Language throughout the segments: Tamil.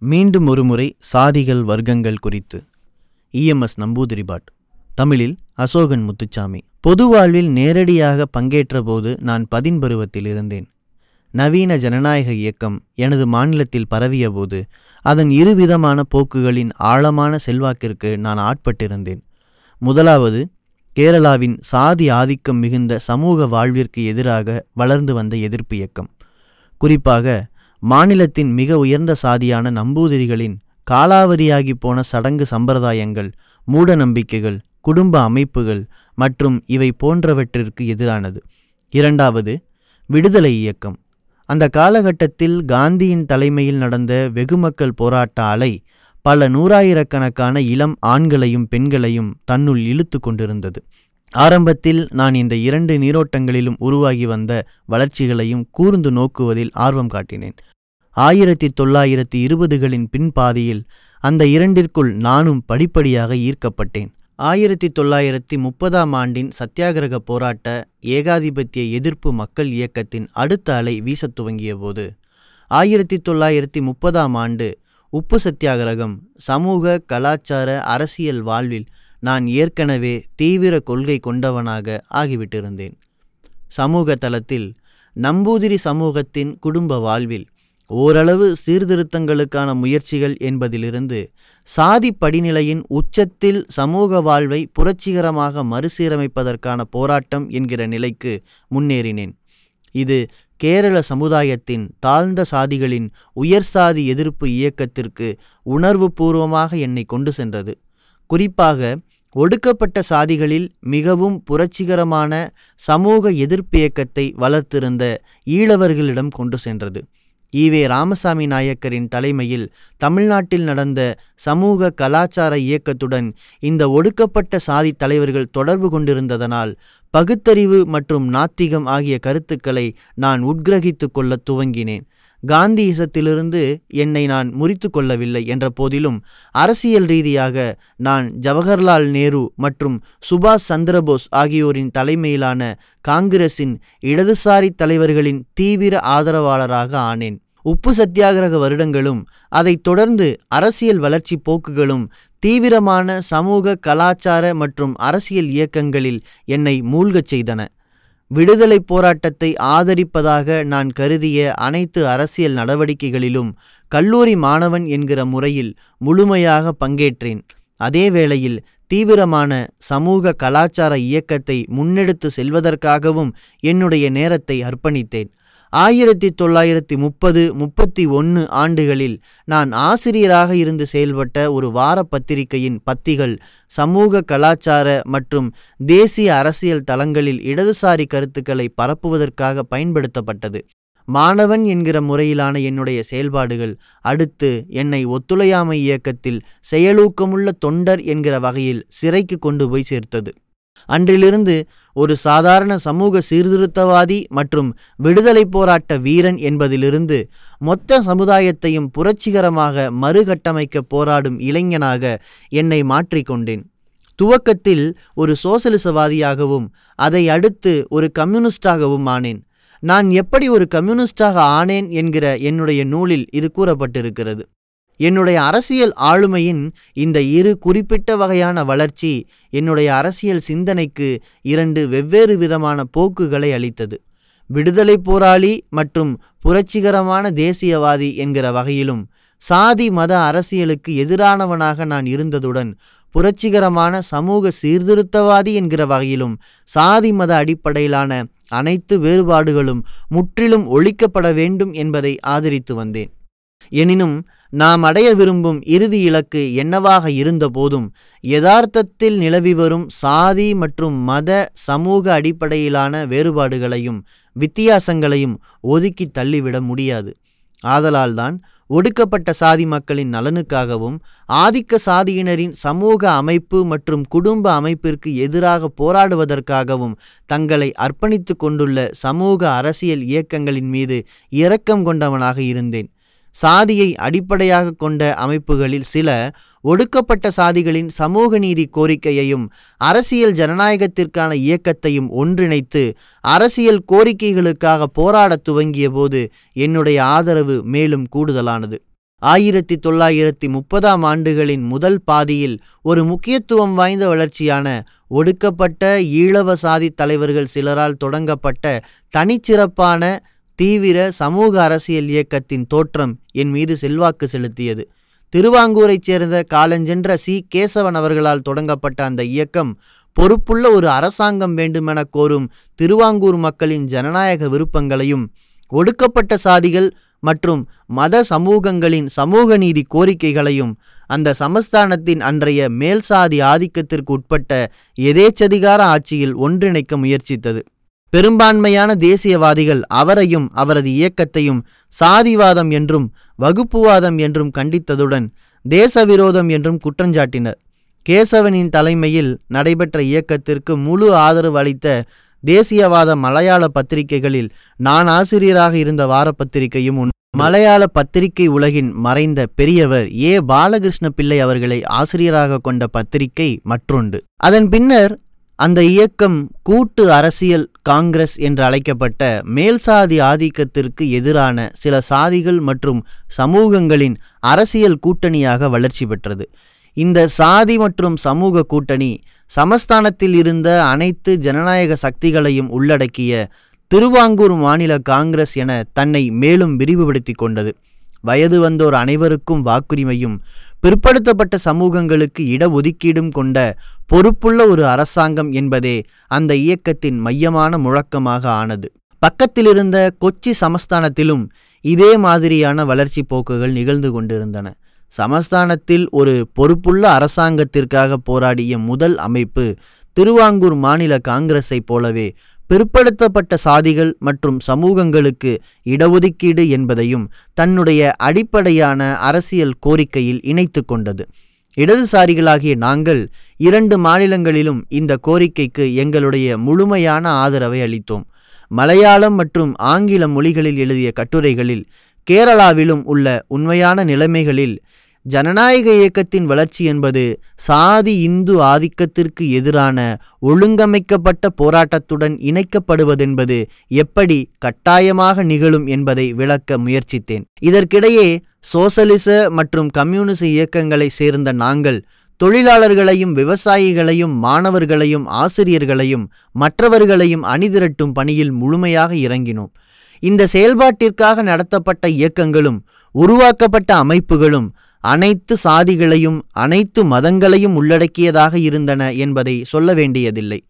மீண்டும் ஒருமுறை சாதிகள் வர்க்கங்கள் குறித்து. E M S Namboodiripad. தமிழில் அசோகன் முத்துச்சாமி. பொது வாழ்வில் நேரடியாக பங்கேற்றபோது நான் பதின்பருவத்தில் இருந்தேன். நவீன ஜனநாயக இயக்கம் எனது மாநிலத்தில் பரவியபோது அதன் இருவிதமான போக்குகளின் ஆழமான செல்வாக்கிற்கு நான் ஆட்பட்டிருந்தேன். முதலாவது கேரளாவின் சாதி ஆதிக்கம் மிகுந்த சமூக வாழ்விற்கு எதிராக வளர்ந்து வந்த எதிர்ப்பு இயக்கம். குறிப்பாக மாநிலத்தின் மிக உயர்ந்த சாதியான நம்பூதிரிகளின் காலாவதியாகி போன சடங்கு சம்பிரதாயங்கள் மூட நம்பிக்கைகள் குடும்ப அமைப்புகள் மற்றும் இவை போன்றவற்றிற்கு எதிரானது. இரண்டாவது விடுதலை இயக்கம். அந்த காலகட்டத்தில் காந்தியின் தலைமையில் நடந்த வெகுமக்கள் போராட்ட அலை பல நூறாயிரக்கணக்கான இளம் ஆண்களையும் பெண்களையும் தன்னுள் இழுத்து கொண்டிருந்தது. ஆரம்பத்தில் நான் இந்த இரண்டு நீரோட்டங்களிலும் உருவாகி வந்த வளர்ச்சிகளையும் கூர்ந்து நோக்குவதில் ஆர்வம் காட்டினேன். ஆயிரத்தி தொள்ளாயிரத்தி இருபதுகளின் பின்பாதியில் அந்த இரண்டிற்குள் நானும் படிப்படியாக ஈர்க்கப்பட்டேன். ஆயிரத்தி தொள்ளாயிரத்தி முப்பதாம் ஆண்டின் சத்தியாகிரக போராட்ட ஏகாதிபத்திய எதிர்ப்பு மக்கள் இயக்கத்தின் அடுத்த அலை வீசத் துவங்கியபோது ஆயிரத்தி தொள்ளாயிரத்தி முப்பதாம் ஆண்டு உப்பு சத்தியாகிரகம் சமூக கலாச்சார அரசியல் வாழ்வில் நான் ஏற்கனவே தீவிர கொள்கை கொண்டவனாக ஆகிவிட்டிருந்தேன். சமூக தளத்தில் நம்பூதிரி சமூகத்தின் குடும்ப வாழ்வில் ஓரளவு சீர்திருத்தங்களுக்கான முயற்சிகள் என்பதிலிருந்து சாதி படிநிலையின் உச்சத்தில் சமூக வாழ்வை புரட்சிகரமாக மறுசீரமைப்பதற்கான போராட்டம் என்கிற நிலைக்கு முன்னேறினேன். இது கேரள சமுதாயத்தின் தாழ்ந்த சாதிகளின் உயர் சாதி எதிர்ப்பு இயக்கத்திற்கு உணர்வுபூர்வமாக என்னை கொண்டு சென்றது. குறிப்பாக ஒடுக்கப்பட்ட சாதிகளில் மிகவும் புரட்சிகரமான சமூக எதிர்ப்பு இயக்கத்தை வளர்த்திருந்த ஈழவர்களிடம் கொண்டு சென்றது. ஈவே ராமசாமி நாயக்கரின் தலைமையில் தமிழ்நாட்டில் நடந்த சமூக கலாச்சார இயக்கத்துடன் இந்த ஒடுக்கப்பட்ட சாதி தலைவர்கள் தொடர்பு கொண்டிருந்ததனால் பகுத்தறிவு மற்றும் நாத்திகம் ஆகிய கருத்துக்களை நான் உட்கிரகித்து கொள்ள துவங்கினேன். காந்தியிசத்திலிருந்து என்னை நான் முறித்து கொள்ளவில்லை என்ற போதிலும் அரசியல் ரீதியாக நான் ஜவஹர்லால் நேரு மற்றும் சுபாஷ் சந்திரபோஸ் ஆகியோரின் தலைமையிலான காங்கிரசின் இடதுசாரி தலைவர்களின் தீவிர ஆதரவாளராக ஆனேன். உப்பு சத்தியாகிரக வருடங்களும் அதைத் தொடர்ந்து அரசியல் வளர்ச்சி போக்குகளும் தீவிரமான சமூக கலாச்சார மற்றும் அரசியல் இயக்கங்களில் என்னை மூழ்கச் செய்தன. விடுதலை போராட்டத்தை ஆதரிப்பதாக நான் கருதிய அனைத்து அரசியல் நடவடிக்கைகளிலும் கல்லூரி மாணவன் என்கிற முறையில் முழுமையாக பங்கேற்றேன். அதே வேளையில் தீவிரமான சமூக கலாச்சார இயக்கத்தை முன்னெடுத்து செல்வதற்காகவும் என்னுடைய நேரத்தை அர்ப்பணித்தேன். ஆயிரத்தி தொள்ளாயிரத்தி முப்பது முப்பத்தி ஒன்று ஆண்டுகளில் நான் ஆசிரியராக இருந்து செயல்பட்ட ஒரு வார பத்திரிகையின் பத்திகள் சமூக கலாச்சார மற்றும் தேசிய அரசியல் தளங்களில் இடதுசாரி கருத்துக்களை பரப்புவதற்காக பயன்படுத்தப்பட்டது. மாணவன் என்கிற முறையிலான என்னுடைய செயல்பாடுகள் அடுத்து என்னை ஒத்துழையாமை இயக்கத்தில் செயலூக்கமுள்ள தொண்டர் என்கிற வகையில் சிறைக்கு கொண்டு போய் சேர்த்தது. அன்றிலிருந்து ஒரு சாதாரண சமூக சீர்திருத்தவாதி மற்றும் விடுதலை போராட்ட வீரன் என்பதிலிருந்து மொத்த சமுதாயத்தையும் புரட்சிகரமாக மறுகட்டமைக்க போராடும் இளைஞனாக என்னை மாற்றிக்கொண்டேன் துவக்கத்தில் ஒரு சோசலிசவாதியாகவும் அதை அடுத்து ஒரு கம்யூனிஸ்டாகவும் ஆனேன். நான் எப்படி ஒரு கம்யூனிஸ்டாக ஆனேன் என்கிற என்னுடைய நூலில் இது கூறப்பட்டிருக்கிறது. என்னுடைய அரசியல் ஆளுமையின் இந்த இரு குறிப்பிட்ட வகையான வளர்ச்சி என்னுடைய அரசியல் சிந்தனைக்கு இரண்டு வெவ்வேறு விதமான போக்குகளை அளித்தது. விடுதலை போராளி மற்றும் புரட்சிகரமான தேசியவாதி என்கிற வகையிலும் சாதி மத அரசியலுக்கு எதிரானவனாக நான் இருந்ததுடன் புரட்சிகரமான சமூக சீர்திருத்தவாதி என்கிற வகையிலும் சாதி மத அடிப்படையிலான அனைத்து வேறுபாடுகளும் முற்றிலும் ஒழிக்கப்பட வேண்டும் என்பதை ஆதரித்து வந்தேன். எனினும் நாம் அடைய விரும்பும் இறுதி இலக்கு என்னவாக இருந்தபோதும் யதார்த்தத்தில் நிலவி வரும் சாதி மற்றும் மத சமூக அடிப்படையிலான வேறுபாடுகளையும் வித்தியாசங்களையும் ஒதுக்கி தள்ளிவிட முடியாது. ஆதலால்தான் ஒடுக்கப்பட்ட சாதி மக்களின் நலனுக்காகவும் ஆதிக்க சாதியினரின் சமூக அமைப்பு மற்றும் குடும்ப அமைப்பிற்கு எதிராக போராடுவதற்காகவும் தங்களை அர்ப்பணித்து கொண்டுள்ள சமூக அரசியல் இயக்கங்களின் மீது இரக்கம் கொண்டவனாக இருந்தேன். சாதியை அடிப்படையாக கொண்ட அமைப்புகளில் சில ஒடுக்கப்பட்ட சாதிகளின் சமூக நீதி கோரிக்கையையும் அரசியல் ஜனநாயகத்திற்கான இயக்கத்தையும் ஒன்றிணைத்து அரசியல் கோரிக்கைகளுக்காக போராடத் துவங்கிய போது என்னுடைய ஆதரவு மேலும் கூடுதலானது. ஆயிரத்தி தொள்ளாயிரத்தி முப்பதாம் ஆண்டுகளின் முதல் பாதியில் ஒரு முக்கியத்துவம் வாய்ந்த வளர்ச்சியான ஒடுக்கப்பட்ட ஈழவ சாதி தலைவர்கள் சிலரால் தொடங்கப்பட்ட தனிச்சிறப்பான தீவிர சமூக அரசியல் இயக்கத்தின் தோற்றம் என் மீது செல்வாக்கு செலுத்தியது. திருவாங்கூரைச் சேர்ந்த காலஞ்சென்ற சி. கேசவன் அவர்களால் தொடங்கப்பட்ட அந்த இயக்கம் பொறுப்புள்ள ஒரு அரசாங்கம் வேண்டுமென கோரும் திருவாங்கூர் மக்களின் ஜனநாயக விருப்பங்களையும் ஒடுக்கப்பட்ட சாதிகள் மற்றும் மத சமூகங்களின் சமூக நீதி கோரிக்கைகளையும் அந்த சமஸ்தானத்தின் அன்றைய மேல்சாதி ஆதிக்கத்திற்கு உட்பட்ட எதேச்சதிகார ஆட்சியில் ஒன்றிணைக்க முயற்சித்தது. பெரும்பான்மையான தேசியவாதிகள் அவரையும் அவரது இயக்கத்தையும் சாதிவாதம் என்றும் வகுப்புவாதம் என்றும் கண்டித்ததுடன் தேசவிரோதம் என்றும் குற்றஞ்சாட்டினர். கேசவனின் தலைமையில் நடைபெற்ற இயக்கத்திற்கு முழு ஆதரவு அளித்த தேசியவாத மலையாள பத்திரிகைகளில் நான் ஆசிரியராக இருந்த வார பத்திரிகையும் உண்டு மலையாள பத்திரிகை உலகின் மறைந்த பெரியவர் ஏ. பாலகிருஷ்ண பிள்ளை அவர்களை ஆசிரியராக கொண்ட பத்திரிகை மற்றொன்று. அதன் பின்னர் அந்த இயக்கம் கூட்டு அரசியல் காங்கிரஸ் என்று அழைக்கப்பட்ட மேல்சாதி ஆதிக்கத்திற்கு எதிரான சில சாதிகள் மற்றும் சமூகங்களின் அரசியல் கூட்டணியாக வளர்ச்சி பெற்றது. இந்த சாதி மற்றும் சமூக கூட்டணி சமஸ்தானத்தில் இருந்த அனைத்து ஜனநாயக சக்திகளையும் உள்ளடக்கிய திருவாங்கூர் மாநில காங்கிரஸ் என தன்னை மேலும் விரிவுபடுத்தி கொண்டது. வயது வந்தோர் அனைவருக்கும் வாக்குரிமையும் பிற்படுத்தப்பட்ட சமூகங்களுக்கு இடஒதுக்கீடும் கொண்ட பொறுப்புள்ள ஒரு அரசாங்கம் என்பதே அந்த இயக்கத்தின் மையமான முழக்கமாக ஆனது. பக்கத்திலிருந்த கொச்சி சமஸ்தானத்திலும் இதே மாதிரியான வளர்ச்சி போக்குகள் நிகழ்ந்து கொண்டிருந்தன. சமஸ்தானத்தில் ஒரு பொறுப்புள்ள அரசாங்கத்திற்காக போராடிய முதல் அமைப்பு திருவாங்கூர் மாநில காங்கிரஸைப் போலவே பிற்படுத்தப்பட்ட சாதிகள் மற்றும் சமூகங்களுக்கு இடஒதுக்கீடு என்பதையும் தன்னுடைய அடிப்படையான அரசியல் கோரிக்கையில் இணைத்து கொண்டது. இடதுசாரிகளாகிய நாங்கள் இரண்டு மாநிலங்களிலும் இந்த கோரிக்கைக்கு எங்களுடைய முழுமையான ஆதரவை அளித்தோம். மலையாளம் மற்றும் ஆங்கில மொழிகளில் எழுதிய கட்டுரைகளில் கேரளாவிலும் உள்ள உண்மையான நிலைமைகளில் ஜனநாயக இயக்கத்தின் வளர்ச்சி என்பது சாதி இந்து ஆதிக்கத்திற்கு எதிரான ஒழுங்கமைக்கப்பட்ட போராட்டத்துடன் இணைக்கப்படுவதென்பது எப்படி கட்டாயமாக நிகழும் என்பதை விளக்க முயற்சித்தேன். இதற்கிடையே சோசலிச மற்றும் கம்யூனிச இயக்கங்களை சேர்ந்த நாங்கள் தொழிலாளர்களையும் விவசாயிகளையும் மாணவர்களையும் ஆசிரியர்களையும் மற்றவர்களையும் அணிதிரட்டும் பணியில் முழுமையாக இறங்கினோம். இந்த செயல்பாட்டிற்காக நடத்தப்பட்ட இயக்கங்களும் உருவாக்கப்பட்ட அமைப்புகளும் அனைத்து சாதிகளையும் அனைத்து மதங்களையும் உள்ளடக்கியதாக இருந்தன என்பதை சொல்ல வேண்டியதில்லை.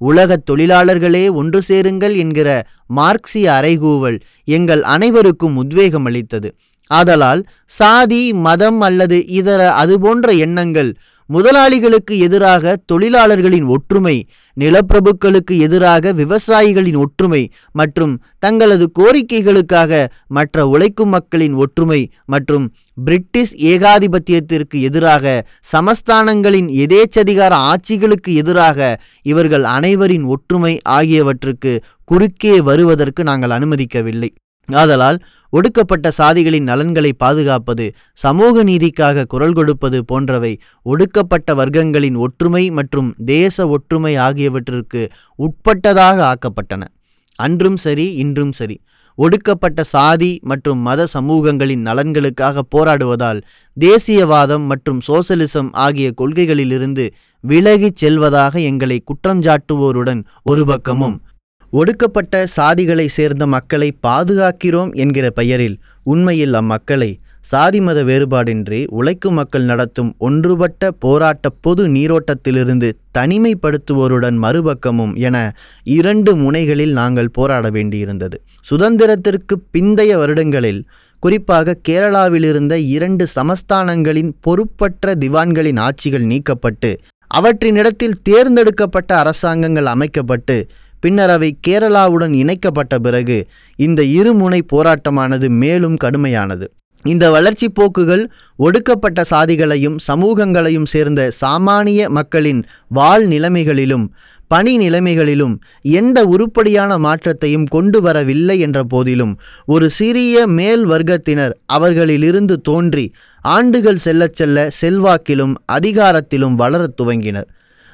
உலகத் தொழிலாளர்களே ஒன்று சேருங்கள் என்கிற மார்க்சிய அறைகூவல் எங்கள் அனைவருக்கும் உத்வேகம் அளித்தது. ஆதலால் சாதி மதம் அல்லது இதர அதுபோன்ற எண்ணங்கள் முதலாளிகளுக்கு எதிராக தொழிலாளர்களின் ஒற்றுமை நிலப்பிரபுக்களுக்கு எதிராக விவசாயிகளின் ஒற்றுமை மற்றும் தங்களது கோரிக்கைகளுக்காக மற்ற உழைக்கும் மக்களின் ஒற்றுமை மற்றும் பிரிட்டிஷ் ஏகாதிபத்தியத்திற்கு எதிராக சமஸ்தானங்களின் எதேச்சதிகார ஆட்சிகளுக்கு எதிராக இவர்கள் அனைவரின் ஒற்றுமை ஆகியவற்றுக்கு குறுக்கே வருவதற்கு நாங்கள் அனுமதிக்கவில்லை. ஆதலால் ஒடுக்கப்பட்ட சாதிகளின் நலன்களை பாதுகாப்பது சமூக நீதிக்காக குரல் கொடுப்பது போன்றவை ஒடுக்கப்பட்ட வர்க்கங்களின் ஒற்றுமை மற்றும் தேச ஒற்றுமை ஆகியவற்றிற்கு உட்பட்டதாக ஆக்கப்பட்டன. அன்றும் சரி இன்றும் சரி. ஒடுக்கப்பட்ட சாதி மற்றும் மத சமூகங்களின் நலன்களுக்காக போராடுவதால் தேசியவாதம் மற்றும் சோசலிசம் ஆகிய கொள்கைகளிலிருந்து விலகிச் செல்வதாக எங்களை குற்றஞ்சாட்டுவோருடன் ஒரு பக்கமும். ஒடுக்கப்பட்ட சாதிகளை சேர்ந்த மக்களை பாதுகாக்கிறோம் என்கிற பெயரில் உண்மையில் அம்மக்களை சாதி மத வேறுபாடின்றி உழைக்கும் மக்கள் நடத்தும் ஒன்றுபட்ட போராட்ட பொது நீரோட்டத்திலிருந்து தனிமைப்படுத்துவோருடன் மறுபக்கமும் என இரண்டு முனைகளில் நாங்கள் போராட வேண்டியிருந்தது. சுதந்திரத்திற்கு பிந்தைய வருடங்களில் குறிப்பாக கேரளாவிலிருந்த இரண்டு சமஸ்தானங்களின் பொறுப்பற்ற திவான்களின் ஆட்சிகள் நீக்கப்பட்டு அவற்றினிடத்தில் தேர்ந்தெடுக்கப்பட்ட அரசாங்கங்கள் அமைக்கப்பட்டு பின்னர் அவை கேரளாவுடன் இணைக்கப்பட்ட பிறகு இந்த இருமுனை போராட்டமானது மேலும் கடுமையானது. இந்த வளர்ச்சி போக்குகள் ஒடுக்கப்பட்ட சாதிகளையும் சமூகங்களையும் சேர்ந்த சாமானிய மக்களின் வாழ் நிலைமைகளிலும் பணி நிலைமைகளிலும் எந்த உருப்படியான மாற்றத்தையும் கொண்டு வரவில்லை என்ற போதிலும் ஒரு சிறிய மேல் வர்க்கத்தினர் அவர்களிலிருந்து தோன்றி ஆண்டுகள் செல்லச் செல்ல செல்வாக்கிலும் அதிகாரத்திலும் வளரத் துவங்கினர்.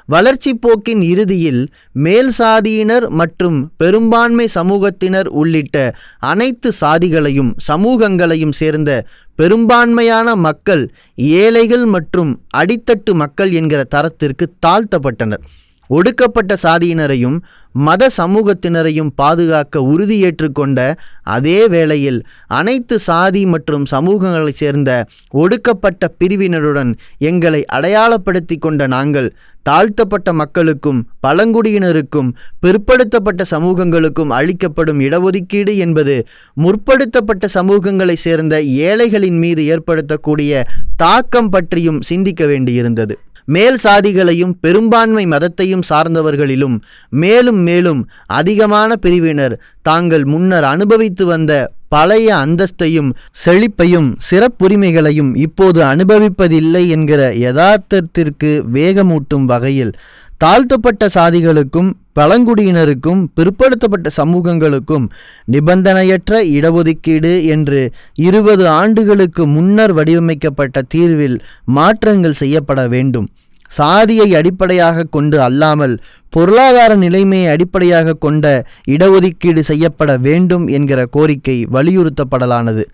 வளர்ச்சி போக்கின் இறுதியில் மேல் சாதியினர் மற்றும் பெரும்பான்மை சமூகத்தினர் உள்ளிட்ட அனைத்து சாதிகளையும் சமூகங்களையும் சேர்ந்த பெரும்பான்மையான மக்கள் ஏழைகள் மற்றும் அடித்தட்டு மக்கள் என்கிற தரத்திற்கு தாழ்த்தப்பட்டனர். ஒடுக்கப்பட்ட சாதியினரையும் மத சமூகத்தினரையும் பாதுகாக்க உறுதியேற்று கொண்ட அதே வேளையில் அனைத்து சாதி மற்றும் சமூகங்களைச் சேர்ந்த ஒடுக்கப்பட்ட பிரிவினருடன் எங்களை அடையாளப்படுத்தி கொண்ட நாங்கள் தாழ்த்தப்பட்ட மக்களுக்கும் பழங்குடியினருக்கும் பிற்படுத்தப்பட்ட சமூகங்களுக்கும் அளிக்கப்படும் இடஒதுக்கீடு என்பது முற்படுத்தப்பட்ட சமூகங்களைச் சேர்ந்த ஏழைகளின் மீது ஏற்படுத்தக்கூடிய தாக்கம் பற்றியும் சிந்திக்க வேண்டியிருந்தது. மேல் சாதிகளையும் பெரும்பான்மை மதத்தையும் சார்ந்தவர்களிலும் மேலும் மேலும் அதிகமான பிரிவினர் தாங்கள் முன்னர் அனுபவித்து வந்த பழைய அந்தஸ்தையும் செழிப்பையும் சிறப்புரிமைகளையும் இப்போது அனுபவிப்பதில்லை என்கிற யதார்த்தத்திற்கு வேகமூட்டும் வகையில் தாழ்த்தப்பட்ட சாதிகளுக்கும் பழங்குடியினருக்கும் பிற்படுத்தப்பட்ட சமூகங்களுக்கும் நிபந்தனையற்ற இடஒதுக்கீடு என்று இருபது ஆண்டுகளுக்கு முன்னர் வடிவமைக்கப்பட்ட தீர்வில் மாற்றங்கள் செய்யப்பட வேண்டும். சாதியை அடிப்படையாக கொண்டு அல்லாமல் பொருளாதார நிலைமையை அடிப்படையாக கொண்ட இடஒதுக்கீடு செய்யப்பட வேண்டும் என்கிற கோரிக்கை வலியுறுத்தப்படலானது.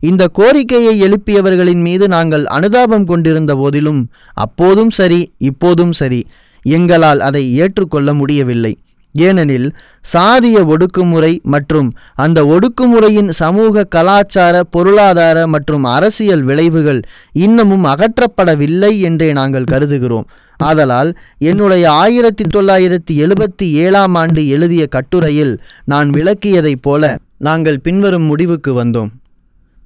இந்த கோரிக்கையை எழுப்பியவர்களின் மீது நாங்கள் அனுதாபம் கொண்டிருந்த போதிலும் அப்போதும் சரி இப்போதும் சரி எங்களால் அதை ஏற்றுக்கொள்ள முடியவில்லை. ஏனெனில் சாதிய ஒடுக்குமுறை மற்றும் அந்த ஒடுக்குமுறையின் சமூக கலாச்சார பொருளாதார மற்றும் அரசியல் விளைவுகள் இன்னமும் அகற்றப்படவில்லை என்றே நாங்கள் கருதுகிறோம். ஆதலால் என்னுடைய ஆயிரத்தி தொள்ளாயிரத்தி எழுபத்தி ஏழாம் ஆண்டு எழுதிய கட்டுரையில் நான் விளக்கியதைப் போல நாங்கள் பின்வரும் முடிவுக்கு வந்தோம்.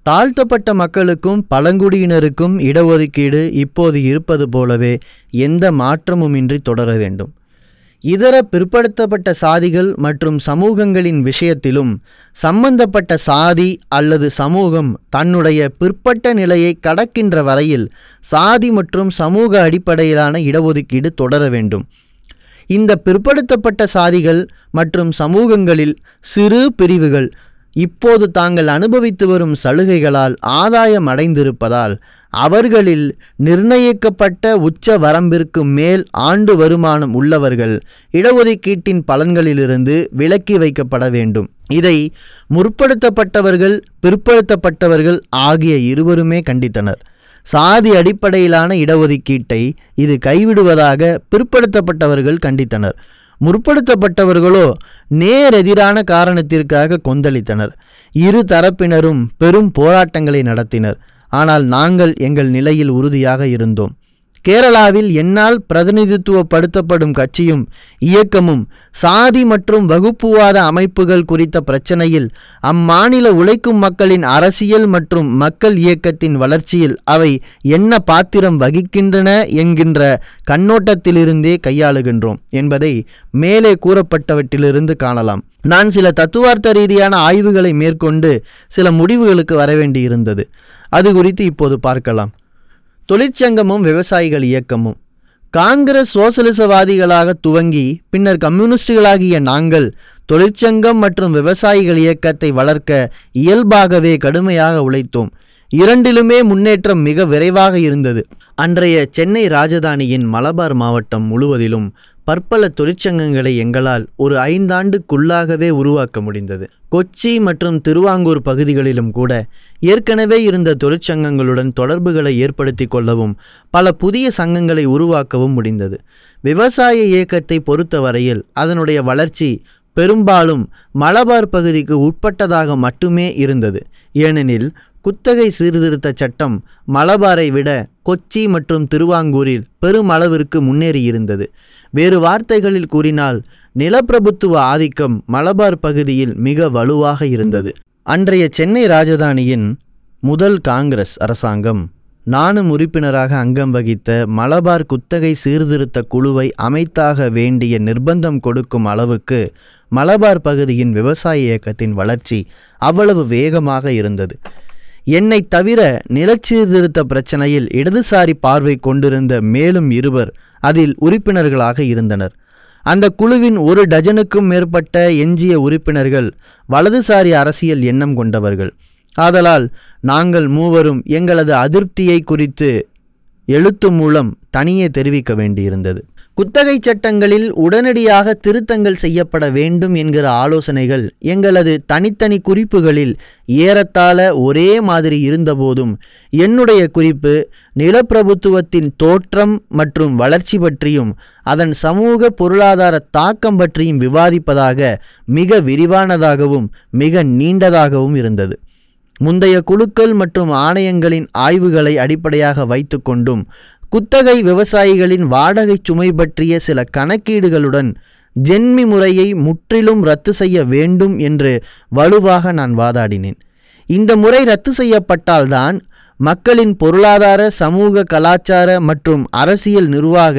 தாழ்த்தப்பட்ட மக்களுக்கும் பழங்குடியினருக்கும் இடஒதுக்கீடு இப்போது இருப்பது போலவே எந்த மாற்றமுமின்றி தொடர வேண்டும். இதர பிற்படுத்தப்பட்ட சாதிகள் மற்றும் சமூகங்களின் விஷயத்திலும் சம்பந்தப்பட்ட சாதி அல்லது சமூகம் தன்னுடைய பிற்பட்ட நிலையை கடக்கின்ற வரையில் சாதி மற்றும் சமூக அடிப்படையிலான இடஒதுக்கீடு தொடர வேண்டும். இந்த பிற்படுத்தப்பட்ட சாதிகள் மற்றும் சமூகங்களில் சிறு பிரிவுகள் இப்போது தாங்கள் அனுபவித்து வரும் சலுகைகளால் ஆதாயம் அடைந்திருப்பதால் அவர்களில் நிர்ணயிக்கப்பட்ட உச்ச வரம்பிற்கு மேல் ஆண்டு வருமானம் உள்ளவர்கள் இடஒதுக்கீட்டின் பலன்களிலிருந்து விலக்கி வைக்கப்பட வேண்டும். இதை முற்படுத்தப்பட்டவர்கள் பிற்படுத்தப்பட்டவர்கள் ஆகிய இருவருமே கண்டித்தனர். சாதி அடிப்படையிலான இடஒதுக்கீட்டை இது கைவிடுவதாக பிற்படுத்தப்பட்டவர்கள் கண்டித்தனர். முற்படுத்தப்பட்டவர்களோ நேரெதிரான காரணத்திற்காக கொந்தளித்தனர். இரு தரப்பினரும் பெரும் போராட்டங்களை நடத்தினர். ஆனால் நாங்கள் எங்கள் நிலையில் உறுதியாக இருந்தோம். கேரளாவில் என்னால் பிரதிநிதித்துவப்படுத்தப்படும் கட்சியும் இயக்கமும் சாதி மற்றும் வகுப்புவாத அமைப்புகள் குறித்த பிரச்சனையில் அம்மாநில உழைக்கும் மக்களின் அரசியல் மற்றும் மக்கள் இயக்கத்தின் வளர்ச்சியில் அவை என்ன பாத்திரம் வகிக்கின்றன என்கின்ற கண்ணோட்டத்திலிருந்தே கையாளுகின்றோம் என்பதை மேலே கூறப்பட்டவற்றிலிருந்து காணலாம். நான் சில தத்துவார்த்த ரீதியான ஆய்வுகளை மேற்கொண்டு சில முடிவுகளுக்கு வரவேண்டியிருந்தது. அது குறித்து இப்போது பார்க்கலாம். தொழிற்சங்கமும் விவசாயிகள் இயக்கமும். காங்கிரஸ் சோசலிசவாதிகளாக துவங்கி பின்னர் கம்யூனிஸ்டுகளாகிய நாங்கள் தொழிற்சங்கம் மற்றும் விவசாயிகள் இயக்கத்தை வளர்க்க இயல்பாகவே கடுமையாக உழைத்தோம். இரண்டிலுமே முன்னேற்றம் மிக விரைவாக இருந்தது. அன்றைய சென்னை ராஜதானியின் மலபார் மாவட்டம் முழுவதிலும் பற்பல தொழிற்சங்கங்களை எங்களால் ஒரு ஐந்தாண்டுக்குள்ளாகவே உருவாக்க முடிந்தது. கொச்சி மற்றும் திருவாங்கூர் பகுதிகளிலும் கூட ஏற்கனவே இருந்த தொழிற்சங்கங்களுடன் தொடர்புகளை ஏற்படுத்தி கொள்ளவும் பல புதிய சங்கங்களை உருவாக்கவும் முடிந்தது. விவசாய இயக்கத்தை பொறுத்தவரையில் அதனுடைய வளர்ச்சி பெரும்பாலும் மலபார் பகுதிக்கு உட்பட்டதாக மட்டுமே இருந்தது. ஏனெனில் குத்தகை சீர்திருத்த சட்டம் மலபாரை விட கொச்சி மற்றும் திருவாங்கூரில் பெருமளவிற்கு முன்னேறியிருந்தது. வேறு வார்த்தைகளில் கூறினால் நிலப்பிரபுத்துவ ஆதிக்கம் மலபார் பகுதியில் மிக வலுவாக இருந்தது. அன்றைய சென்னை ராஜதானியின் முதல் காங்கிரஸ் அரசாங்கம் நானும் உறுப்பினராக அங்கம் வகித்த மலபார் குத்தகை சீர்திருத்த குழுவை அமைத்தாக வேண்டிய நிர்பந்தம் கொடுக்கும் அளவுக்கு மலபார் பகுதியின் விவசாய இயக்கத்தின் வளர்ச்சி அவ்வளவு வேகமாக இருந்தது. என்னை தவிர நிலச்சீர்திருத்த பிரச்சனையில் இடதுசாரி பார்வை கொண்டிருந்த மேலும் இருவர் அதில் உறுப்பினர்களாக இருந்தனர். அந்த குழுவின் ஒரு டஜனுக்கும் மேற்பட்ட எஞ்சிய உறுப்பினர்கள் வலதுசாரி அரசியல் எண்ணம் கொண்டவர்கள். ஆதலால் நாங்கள் மூவரும் எங்களது அதிருப்தியை குறித்து எழுத்து மூலம் தனியே தெரிவிக்க வேண்டியிருந்தது. குத்தகை சட்டங்களில் உடனடியாக திருத்தங்கள் செய்யப்பட வேண்டும் என்கிற ஆலோசனைகள் எங்களது தனித்தனி குறிப்புகளில் ஏறத்தாழ ஒரே மாதிரி இருந்தபோதும் என்னுடைய குறிப்பு நிலப்பிரபுத்துவத்தின் தோற்றம் மற்றும் வளர்ச்சி பற்றியும் அதன் சமூக பொருளாதார தாக்கம் பற்றியும் விவாதிப்பதாக மிக விரிவானதாகவும் மிக நீண்டதாகவும் இருந்தது. முந்தைய குழுக்கள் மற்றும் ஆணையங்களின் ஆய்வுகளை அடிப்படையாக வைத்துக்கொண்டும் குத்தகை விவசாயிகளின் வாடகை சுமை பற்றிய சில கணக்கீடுகளுடன் ஜென்மி முறையை முற்றிலும் ரத்து செய்ய வேண்டும் என்று வலுவாக நான் வாதாடினேன். இந்த முறை ரத்து செய்யப்பட்டால்தான் மக்களின் பொருளாதார சமூக கலாச்சார மற்றும் அரசியல் நிர்வாக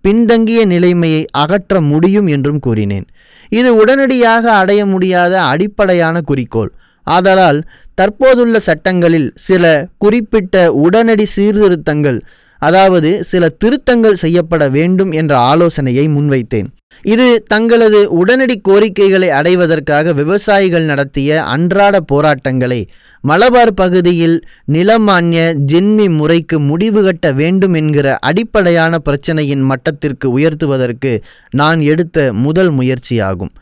பின்தங்கிய நிலைமையை அகற்ற முடியும் என்றும் கூறினேன். இது உடனடியாக அடைய முடியாத அடிப்படையான குறிக்கோள். ஆதலால் தற்போதுள்ள சட்டங்களில் சில குறிப்பிட்ட உடனடி சீர்திருத்தங்கள் அதாவது சில திருத்தங்கள் செய்யப்பட வேண்டும் என்ற ஆலோசனையை முன்வைத்தேன். இது தங்களது உடனடி கோரிக்கைகளை அடைவதற்காக விவசாயிகள் நடத்திய அன்றாட போராட்டங்களை மலபார் பகுதியில் நிலமானிய ஜென்மி முறைக்கு முடிவு கட்ட வேண்டும் என்கிற அடிப்படையான பிரச்சனையின் மட்டத்திற்கு உயர்த்துவதற்கு நான் எடுத்த முதல் முயற்சியாகும்.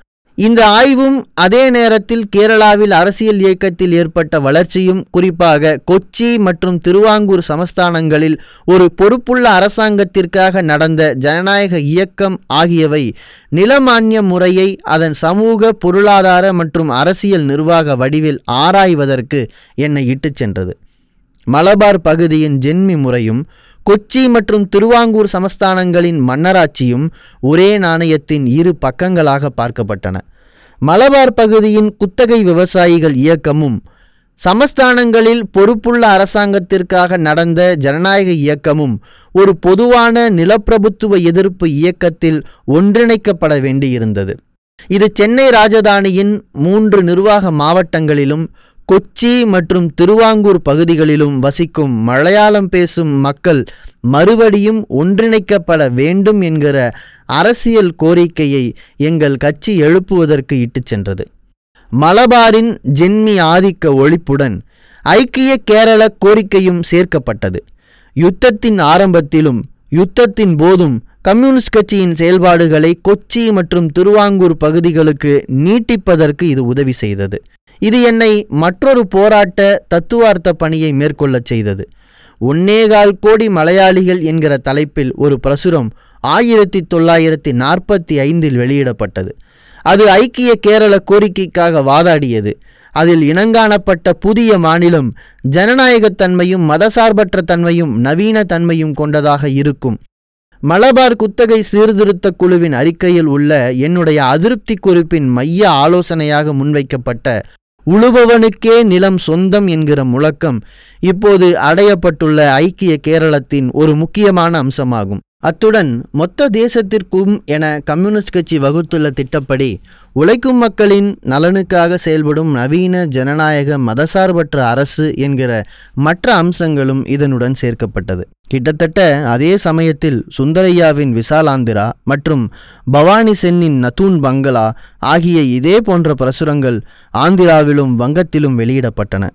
இந்த ஆய்வும் அதே நேரத்தில் கேரளாவில் அரசியல் இயக்கத்தில் ஏற்பட்ட வளர்ச்சியும் குறிப்பாக கொச்சி மற்றும் திருவாங்கூர் சமஸ்தானங்களில் ஒரு பொறுப்புள்ள அரசாங்கத்திற்காக நடந்த ஜனநாயக இயக்கம் ஆகியவை நிலமானிய முறையை அதன் சமூக பொருளாதார மற்றும் அரசியல் நிர்வாக வடிவில் ஆராய்வதற்கு என்னை இட்டுச் சென்றது. மலபார் பகுதியின் ஜென்மி முறையும் கொச்சி மற்றும் திருவாங்கூர் சமஸ்தானங்களின் மன்னராட்சியும் ஒரே நாணயத்தின் இரு பக்கங்களாக பார்க்கப்பட்டன. மலபார் பகுதியின் குத்தகை விவசாயிகள் இயக்கமும் சமஸ்தானங்களில் பொறுப்புள்ள அரசாங்கத்திற்காக நடந்த ஜனநாயக இயக்கமும் ஒரு பொதுவான நிலப்பிரபுத்துவ எதிர்ப்பு இயக்கத்தில் ஒன்றிணைக்கப்பட வேண்டியிருந்தது. இது சென்னை ராஜதானியின் மூன்று நிர்வாக மாவட்டங்களிலும் கொச்சி மற்றும் திருவாங்கூர் பகுதிகளிலும் வசிக்கும் மலையாளம் பேசும் மக்கள் மறுபடியும் ஒன்றிணைக்கப்பட வேண்டும் என்கிற அரசியல் கோரிக்கையை எங்கள் கட்சி எழுப்புவதற்கு இட்டுச் சென்றது. மலபாரின் ஜென்மி ஆதிக்க ஒழிப்புடன் ஐக்கிய கேரள கோரிக்கையும் சேர்க்கப்பட்டது. யுத்தத்தின் ஆரம்பத்திலும் யுத்தத்தின் போதும் கம்யூனிஸ்ட் கட்சியின் செயல்பாடுகளை கொச்சி மற்றும் திருவாங்கூர் பகுதிகளுக்கு நீட்டிப்பதற்கு இது உதவி செய்தது. இது என்னை மற்றொரு போராட்ட தத்துவார்த்த பணியை மேற்கொள்ளச் செய்தது. ஒன்னேகால் கோடி மலையாளிகள் என்கிற தலைப்பில் ஒரு பிரசுரம் ஆயிரத்தி தொள்ளாயிரத்தி நாற்பத்தி ஐந்தில் வெளியிடப்பட்டது. அது ஐக்கிய கேரள கோரிக்கைக்காக வாதாடியது. அதில் இனங்காணப்பட்ட புதிய மாநிலம் ஜனநாயகத்தன்மையும் மதசார்பற்ற தன்மையும் நவீன தன்மையும் கொண்டதாக இருக்கும். மலபார் குத்தகை சீர்திருத்த குழுவின் அறிக்கையில் உள்ள என்னுடைய அதிருப்தி குறிப்பின் மைய ஆலோசனையாக முன்வைக்கப்பட்ட உழுபவனுக்கே நிலம் சொந்தம் என்கிற முழக்கம் இப்போது அடையப்பட்டுள்ள ஐக்கிய கேரளத்தின் ஒரு முக்கியமான அம்சமாகும். அத்துடன் மொத்த தேசத்திற்கும் என கம்யூனிஸ்ட் கட்சி வகுத்துள்ள திட்டப்படி உழைக்கும் மக்களின் நலனுக்காக செயல்படும் நவீன ஜனநாயக மதசார்பற்ற அரசு என்கிற மற்ற அம்சங்களும் இதனுடன் சேர்க்கப்பட்டது. கிட்டத்தட்ட அதே சமயத்தில் சுந்தரையாவின் விசாலாந்திரா மற்றும் பவானி சென்னின் நதூன் பங்களா ஆகிய இதே போன்ற பிரசுரங்கள் ஆந்திராவிலும் வங்கத்திலும் வெளியிடப்பட்டன.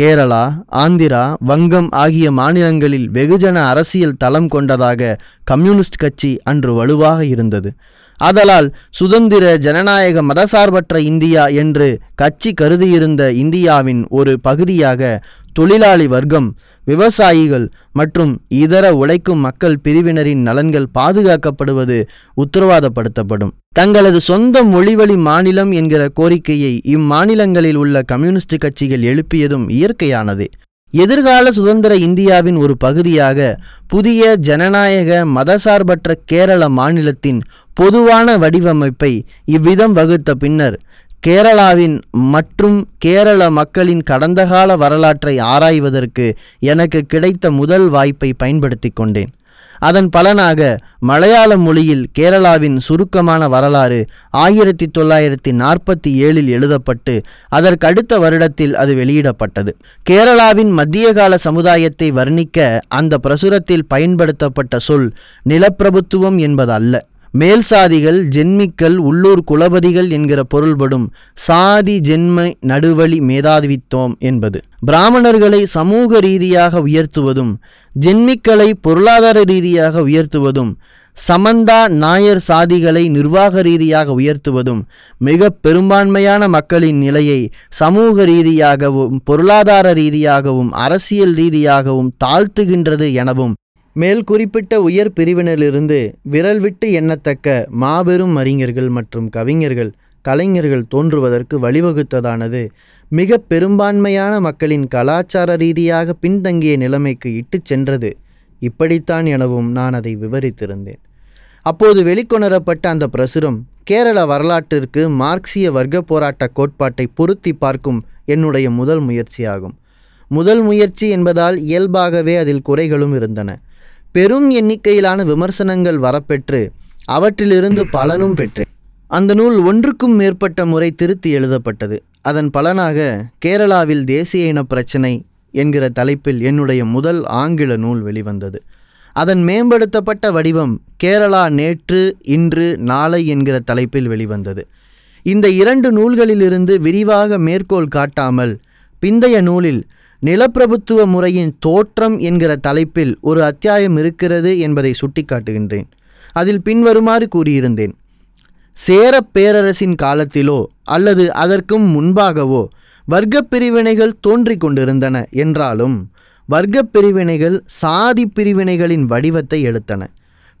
கேரளா ஆந்திரா வங்கம் ஆகிய மாநிலங்களில் வெகுஜன அரசியல் தளம் கொண்டதாக கம்யூனிஸ்ட் கட்சி அன்று வலுவாக இருந்தது. ஆதலால் சுதந்திர ஜனநாயக மதசார்பற்ற இந்தியா என்று கட்சி கருதியிருந்த இந்தியாவின் ஒரு பகுதியாக தொழிலாளி வர்க்கம் விவசாயிகள் மற்றும் இதர உழைக்கும் மக்கள் பிரிவினரின் நலன்கள் பாதுகாக்கப்படுவது உத்தரவாதப்படுத்தப்படும். தங்களது சொந்த மொழிவழி மாநிலம் என்கிற கோரிக்கையை இம்மாநிலங்களில் உள்ள கம்யூனிஸ்ட் கட்சிகள் எழுப்பியதும் இயற்கையானதே. எதிர்கால சுதந்திர இந்தியாவின் ஒரு பகுதியாக புதிய ஜனநாயக மதசார்பற்ற கேரள மாநிலத்தின் பொதுவான வடிவமைப்பை இவ்விதம் வகுத்த பின்னர் கேரளாவின் மற்றும் கேரள மக்களின் கடந்த கால வரலாற்றை ஆராய்வதற்கு எனக்கு கிடைத்த முதல் வாய்ப்பை பயன்படுத்தி கொண்டேன். அதன் பலனாக மலையாள மொழியில் கேரளாவின் சுருக்கமான வரலாறு ஆயிரத்தி தொள்ளாயிரத்தி நாற்பத்தி ஏழில் எழுதப்பட்டு அதற்கடுத்த வருடத்தில் அது வெளியிடப்பட்டது. கேரளாவின் மத்திய கால சமுதாயத்தை வர்ணிக்க அந்த பிரசுரத்தில் பயன்படுத்தப்பட்ட சொல் நிலப்பிரபுத்துவம் என்பதல்ல. மேல் சாதிகள் ஜென்மிக்கள் உள்ளூர் குலபதிகள் என்கிற பொருள்படும் சாதி ஜென்ம நடுவழி மேதாதிவித்தோம் என்பது. பிராமணர்களை சமூக ரீதியாக உயர்த்துவதும் ஜென்மிக்களை பொருளாதார ரீதியாக உயர்த்துவதும் சமந்தா நாயர் சாதிகளை நிர்வாக ரீதியாக உயர்த்துவதும் மிக பெரும்பான்மையான மக்களின் நிலையை சமூக ரீதியாகவும் பொருளாதார ரீதியாகவும் அரசியல் ரீதியாகவும் தாழ்த்துகின்றது எனவும் மேல் குறிப்பிட்ட உயர் பிரிவினரிலிருந்து விரல் விட்டு எண்ணத்தக்க மாபெரும் அறிஞர்கள் மற்றும் கவிஞர்கள் கலைஞர்கள் தோன்றுவதற்கு வழிவகுத்ததானது. மிக பெரும்பான்மையான மக்களின் கலாச்சார ரீதியாக பின்தங்கிய நிலைமைக்கு இட்டுச் சென்றது. இப்படித்தான் எனவும் நான் அதை விவரித்திருந்தேன். அப்போது வெளிக்கொணரப்பட்ட அந்த பிரசுரம் கேரள வரலாற்றிற்கு மார்க்சிய வர்க்க போராட்ட கோட்பாட்டை பொருத்தி பார்க்கும் என்னுடைய முதல் முயற்சியாகும். முதல் முயற்சி என்பதால் இயல்பாகவே அதில் குறைகளும் இருந்தன. பெரும் எண்ணிக்கையிலான விமர்சனங்கள் வரப்பெற்று அவற்றிலிருந்து பலனும் பெற்றேன் அந்த நூல் ஒன்றுக்கும் மேற்பட்ட முறை திருத்தி எழுதப்பட்டது. அதன் பலனாக கேரளாவில் தேசிய இன பிரச்சினை என்கிற தலைப்பில் என்னுடைய முதல் ஆங்கில நூல் வெளிவந்தது. அதன் மேம்படுத்தப்பட்ட வடிவம் கேரளா நேற்று இன்று நாளை என்கிற தலைப்பில் வெளிவந்தது. இந்த இரண்டு நூல்களிலிருந்து விரிவாக மேற்கோள் காட்டாமல் பிந்தைய நூலில் நிலப்பிரபுத்துவ முறையின் தோற்றம் என்கிற தலைப்பில் ஒரு அத்தியாயம் இருக்கிறது என்பதை சுட்டிக்காட்டுகின்றேன். அதில் பின்வருமாறு கூறியிருந்தேன். சேரப் பேரரசின் காலத்திலோ அல்லது அதற்கும் முன்பாகவோ வர்க்க பிரிவினைகள் தோன்றிக் கொண்டிருந்தன என்றாலும் வர்க்க பிரிவினைகள் சாதி பிரிவினைகளின் வடிவத்தை எடுத்தன.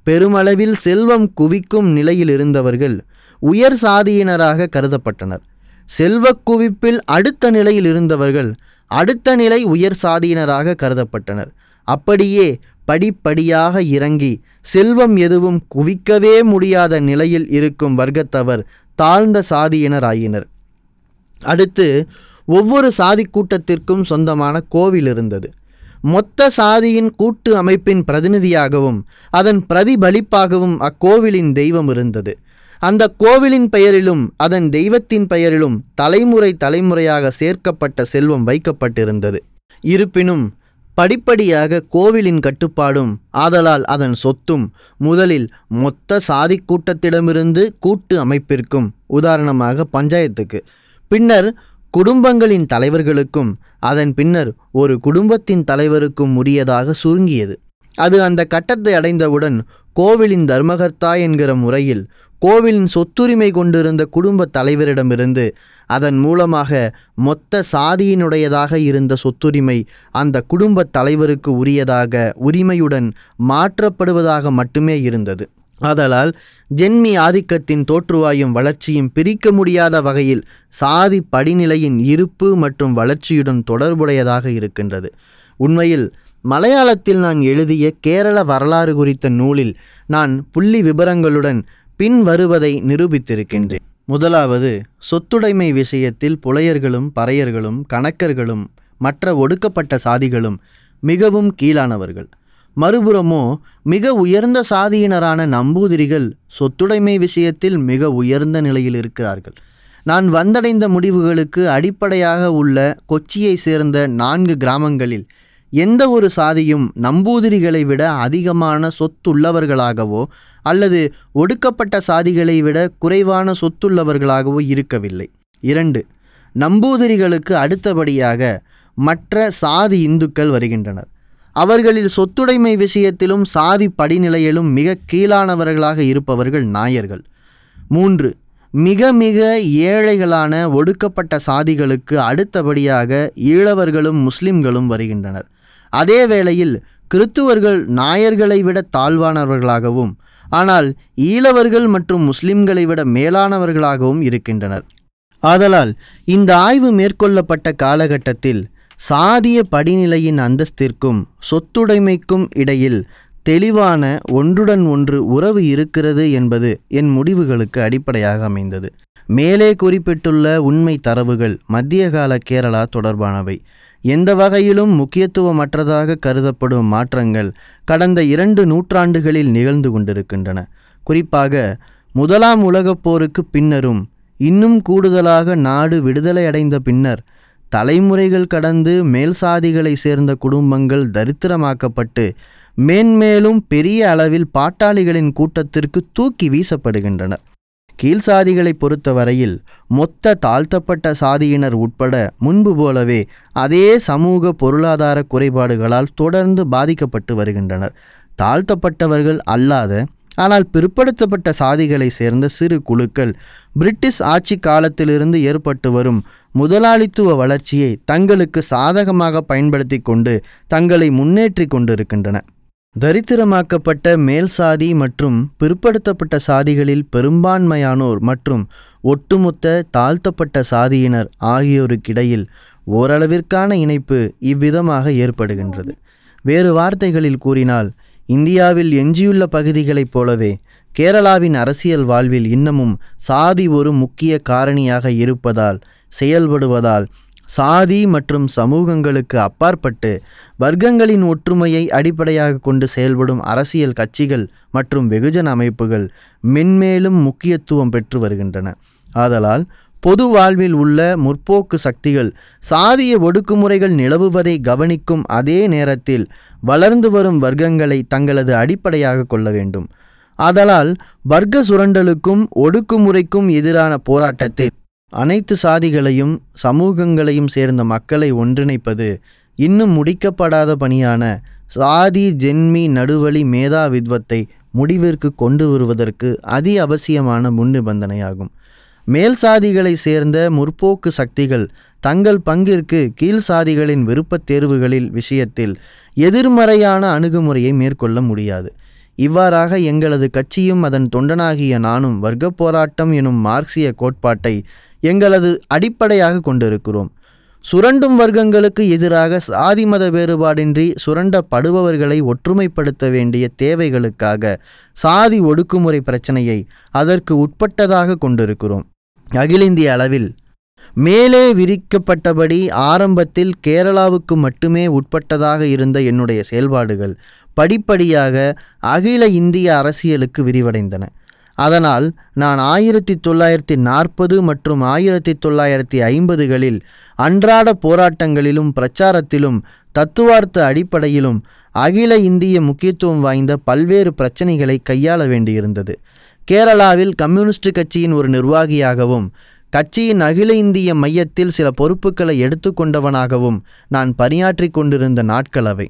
பெருமளவில் செல்வம் குவிக்கும் நிலையில் இருந்தவர்கள் உயர் சாதியினராக கருதப்பட்டனர். செல்வக் குவிப்பில் அடுத்த நிலையில் இருந்தவர்கள் அடுத்த நிலை உயர் சாதியினராக கருதப்பட்டனர். அப்படியே படிப்படியாக இறங்கி செல்வம் எதுவும் குவிக்கவே முடியாத நிலையில் இருக்கும் வர்க்கத்தவர் தாழ்ந்த சாதியினராயினர். அடுத்து ஒவ்வொரு சாதி கூட்டத்திற்கும் சொந்தமான கோவில் இருந்தது. மொத்த சாதியின் கூட்டு அமைப்பின் பிரதிநிதியாகவும் அதன் பிரதிபலிப்பாகவும் அக்கோவிலின் தெய்வம் இருந்தது. அந்த கோவிலின் பெயரிலும் அதன் தெய்வத்தின் பெயரிலும் தலைமுறை தலைமுறையாக சேர்க்கப்பட்ட செல்வம் வைக்கப்பட்டிருந்தது. இருப்பினும் படிப்படியாக கோவிலின் கட்டுப்பாடும் ஆதலால் அதன் சொத்தும் முதலில் மொத்த சாதி கூட்டத்திடமிருந்து கூட்டு அமைப்பிற்கும் உதாரணமாக பஞ்சாயத்துக்கு பின்னர் குடும்பங்களின் தலைவர்களுக்கும் அதன் பின்னர் ஒரு குடும்பத்தின் தலைவருக்கும் உரியதாக சுருங்கியது. அது அந்த கட்டத்தை அடைந்தவுடன் கோவிலின் தர்மகர்த்தா என்கிற முறையில் கோவிலின் சொத்துரிமை கொண்டிருந்த குடும்ப தலைவரிடமிருந்து அதன் மூலமாக மொத்த சாதியினுடையதாக இருந்த சொத்துரிமை அந்த குடும்ப தலைவருக்கு உரியதாக உரிமையுடன் மாற்றப்படுவதாக மட்டுமே இருந்தது. ஆதலால் ஜென்மி ஆதிக்கத்தின் தோற்றுவாயும் வளர்ச்சியும் பிரிக்க முடியாத வகையில் சாதி படிநிலையின் இருப்பு மற்றும் வளர்ச்சியுடன் தொடர்புடையதாக இருக்கின்றது. உண்மையில் மலையாளத்தில் நான் எழுதிய கேரள வரலாறு குறித்த நூலில் நான் புள்ளி விபரங்களுடன் பின் வருவதை நிரூபித்திருக்கின்றேன். முதலாவது சொத்துடைமை விஷயத்தில் புலையர்களும் பறையர்களும் கணக்கர்களும் மற்ற ஒடுக்கப்பட்ட சாதிகளும் மிகவும் கீழானவர்கள். மறுபுறமோ மிக உயர்ந்த சாதியினரான நம்பூதிரிகள் சொத்துடைமை விஷயத்தில் மிக உயர்ந்த நிலையில் இருக்கிறார்கள். நான் வந்தடைந்த முடிவுகளுக்கு அடிப்படையாக உள்ள கொச்சியை சேர்ந்த நான்கு கிராமங்களில் எந்த ஒரு சாதியும் நம்பூதிரிகளை விட அதிகமான சொத்துள்ளவர்களாகவோ அல்லது ஒடுக்கப்பட்ட சாதிகளை விட குறைவான சொத்துள்ளவர்களாகவோ இருக்கவில்லை. இரண்டு நம்பூதிரிகளுக்கு அடுத்தபடியாக மற்ற சாதி இந்துக்கள் வருகின்றனர். அவர்களில் சொத்துடைமை விஷயத்திலும் சாதி படிநிலையிலும் மிக கீழானவர்களாக இருப்பவர்கள் நாயர்கள். மூன்று மிக மிக ஏழைகளான ஒடுக்கப்பட்ட சாதிகளுக்கு அடுத்தபடியாக ஈழவர்களும் முஸ்லிம்களும் வருகின்றனர். அதே வேளையில் கிறித்துவர்கள் நாயர்களை விட தாழ்வானவர்களாகவும் ஆனால் ஈழவர்கள் மற்றும் முஸ்லிம்களை விட மேலானவர்களாகவும் இருக்கின்றனர். ஆதலால் இந்த ஆய்வு மேற்கொள்ளப்பட்ட காலகட்டத்தில் சாதிய படிநிலையின் அந்தஸ்திற்கும் சொத்துடைமைக்கும் இடையில் தெளிவான ஒன்றுடன் ஒன்று உறவு இருக்கிறது என்பது என் முடிவுகளுக்கு அடிப்படையாக அமைந்தது. மேலே குறிப்பிட்டுள்ள உண்மை தரவுகள் மத்திய கால கேரளா தொடர்பானவை. எந்த வகையிலும் முக்கியத்துவமற்றதாக கருதப்படும் மாற்றங்கள் கடந்த இரண்டு நூற்றாண்டுகளில் நிகழ்ந்து கொண்டிருக்கின்றன. குறிப்பாக முதலாம் உலகப் போருக்கு பின்னரும் இன்னும் கூடுதலாக நாடு விடுதலை அடைந்த பின்னர் தலைமுறைகள் கடந்து மேல் சாதிகளை சேர்ந்த குடும்பங்கள் தரித்திரமாக்கப்பட்டு மேன்மேலும் பெரிய அளவில் பாட்டாளிகளின் கூட்டத்திற்கு தூக்கி வீசப்படுகின்றனர் கீழ் சாதிகளை பொறுத்தவரையில் மொத்த தாழ்த்தப்பட்ட சாதியினர் உட்பட முன்பு போலவே அதே சமூக பொருளாதார குறைபாடுகளால் தொடர்ந்து பாதிக்கப்பட்டு வருகின்றனர். தாழ்த்தப்பட்டவர்கள் அல்லாத ஆனால் பிற்படுத்தப்பட்ட சாதிகளை சேர்ந்த சிறு குழுக்கள் பிரிட்டிஷ் ஆட்சி காலத்திலிருந்து ஏற்பட்டு வரும் முதலாளித்துவ வளர்ச்சியை தங்களுக்கு சாதகமாக பயன்படுத்தி கொண்டு தங்களை முன்னேற்றி கொண்டிருக்கின்றன. தரித்திரமாக்கப்பட்ட மேல் சாதி மற்றும் பிற்படுத்தப்பட்ட சாதிகளில் பெரும்பான்மையானோர் மற்றும் ஒட்டுமொத்த தாழ்த்தப்பட்ட சாதியினர் ஆகியோருக்கிடையில் ஓரளவிற்கான இணைப்பு இவ்விதமாக ஏற்படுகின்றது. வேறு வார்த்தைகளில் கூறினால் இந்தியாவில் எஞ்சியுள்ள பகுதிகளைப் போலவே கேரளாவின் அரசியல் வாழ்வில் இன்னமும் சாதி ஒரு முக்கிய காரணியாக இருப்பதால் செயல்படுவதால் சாதி மற்றும் சமூகங்களுக்கு அப்பாற்பட்டு வர்க்கங்களின் ஒற்றுமையை அடிப்படையாக கொண்டு செயல்படும் அரசியல் கட்சிகள் மற்றும் வெகுஜன அமைப்புகள் மென்மேலும் முக்கியத்துவம் பெற்று வருகின்றன. ஆதலால் பொது வாழ்வில் உள்ள முற்போக்கு சக்திகள் சாதிய ஒடுக்குமுறைகள் நிலவுவதை கவனிக்கும் அதே நேரத்தில் வளர்ந்து வரும் வர்க்கங்களை தங்களது அடிப்படையாக கொள்ள வேண்டும். ஆதலால் வர்க்க சுரண்டலுக்கும் ஒடுக்குமுறைக்கும் எதிரான போராட்டத்தில் அனைத்து சாதிகளையும் சமூகங்களையும் சேர்ந்த மக்களை ஒன்றிணைப்பது இன்னும் முடிக்கப்படாத பணியான சாதி ஜென்மி நடுவழி மேதா வித்வத்தை முடிவிற்கு கொண்டு வருவதற்கு அதி அவசியமான முன்னிபந்தனையாகும் மேல் சாதிகளை சேர்ந்த முற்போக்கு சக்திகள் தங்கள் பங்கிற்கு கீழ் சாதிகளின் விருப்பத் தேர்வுகளில் விஷயத்தில் எதிர்மறையான அணுகுமுறையை மேற்கொள்ள முடியாது. இவ்வாறாக எங்களது கட்சியும் அதன் தொண்டனாகிய நானும் வர்க்க போராட்டம் எனும் மார்க்சிய கோட்பாட்டை எங்களது அடிப்படையாக கொண்டிருக்கிறோம். சுரண்டும் வர்க்கங்களுக்கு எதிராக சாதி மத வேறுபாடின்றி சுரண்டப்படுபவர்களை ஒற்றுமைப்படுத்த வேண்டிய தேவைகளுக்காக சாதி ஒடுக்குமுறை பிரச்சனையை அதற்கு உட்பட்டதாக கொண்டிருக்கிறோம். அகில இந்திய அளவில் மேலே விரிக்கப்பட்டபடி ஆரம்பத்தில் கேரளாவுக்கு மட்டுமே உட்பட்டதாக இருந்த என்னுடைய செயல்பாடுகள் படிப்படியாக அகில இந்திய அரசியலுக்கு விரிவடைந்தன. அதனால் நான் ஆயிரத்தி தொள்ளாயிரத்தி நாற்பது மற்றும் ஆயிரத்தி தொள்ளாயிரத்தி ஐம்பதுகளில் அன்றாட போராட்டங்களிலும் பிரச்சாரத்திலும் தத்துவார்த்த அடிப்படையிலும் அகில இந்திய முக்கியத்துவம் வாய்ந்த பல்வேறு பிரச்சனைகளை கையாள வேண்டியிருந்தது. கேரளாவில் கம்யூனிஸ்ட் கட்சியின் ஒரு நிர்வாகியாகவும் கட்சியின் அகில இந்திய மையத்தில் சில பொறுப்புகளை எடுத்துக்கொண்டவனாகவும் நான் பணியாற்றி கொண்டிருந்த நாட்கள் அவை.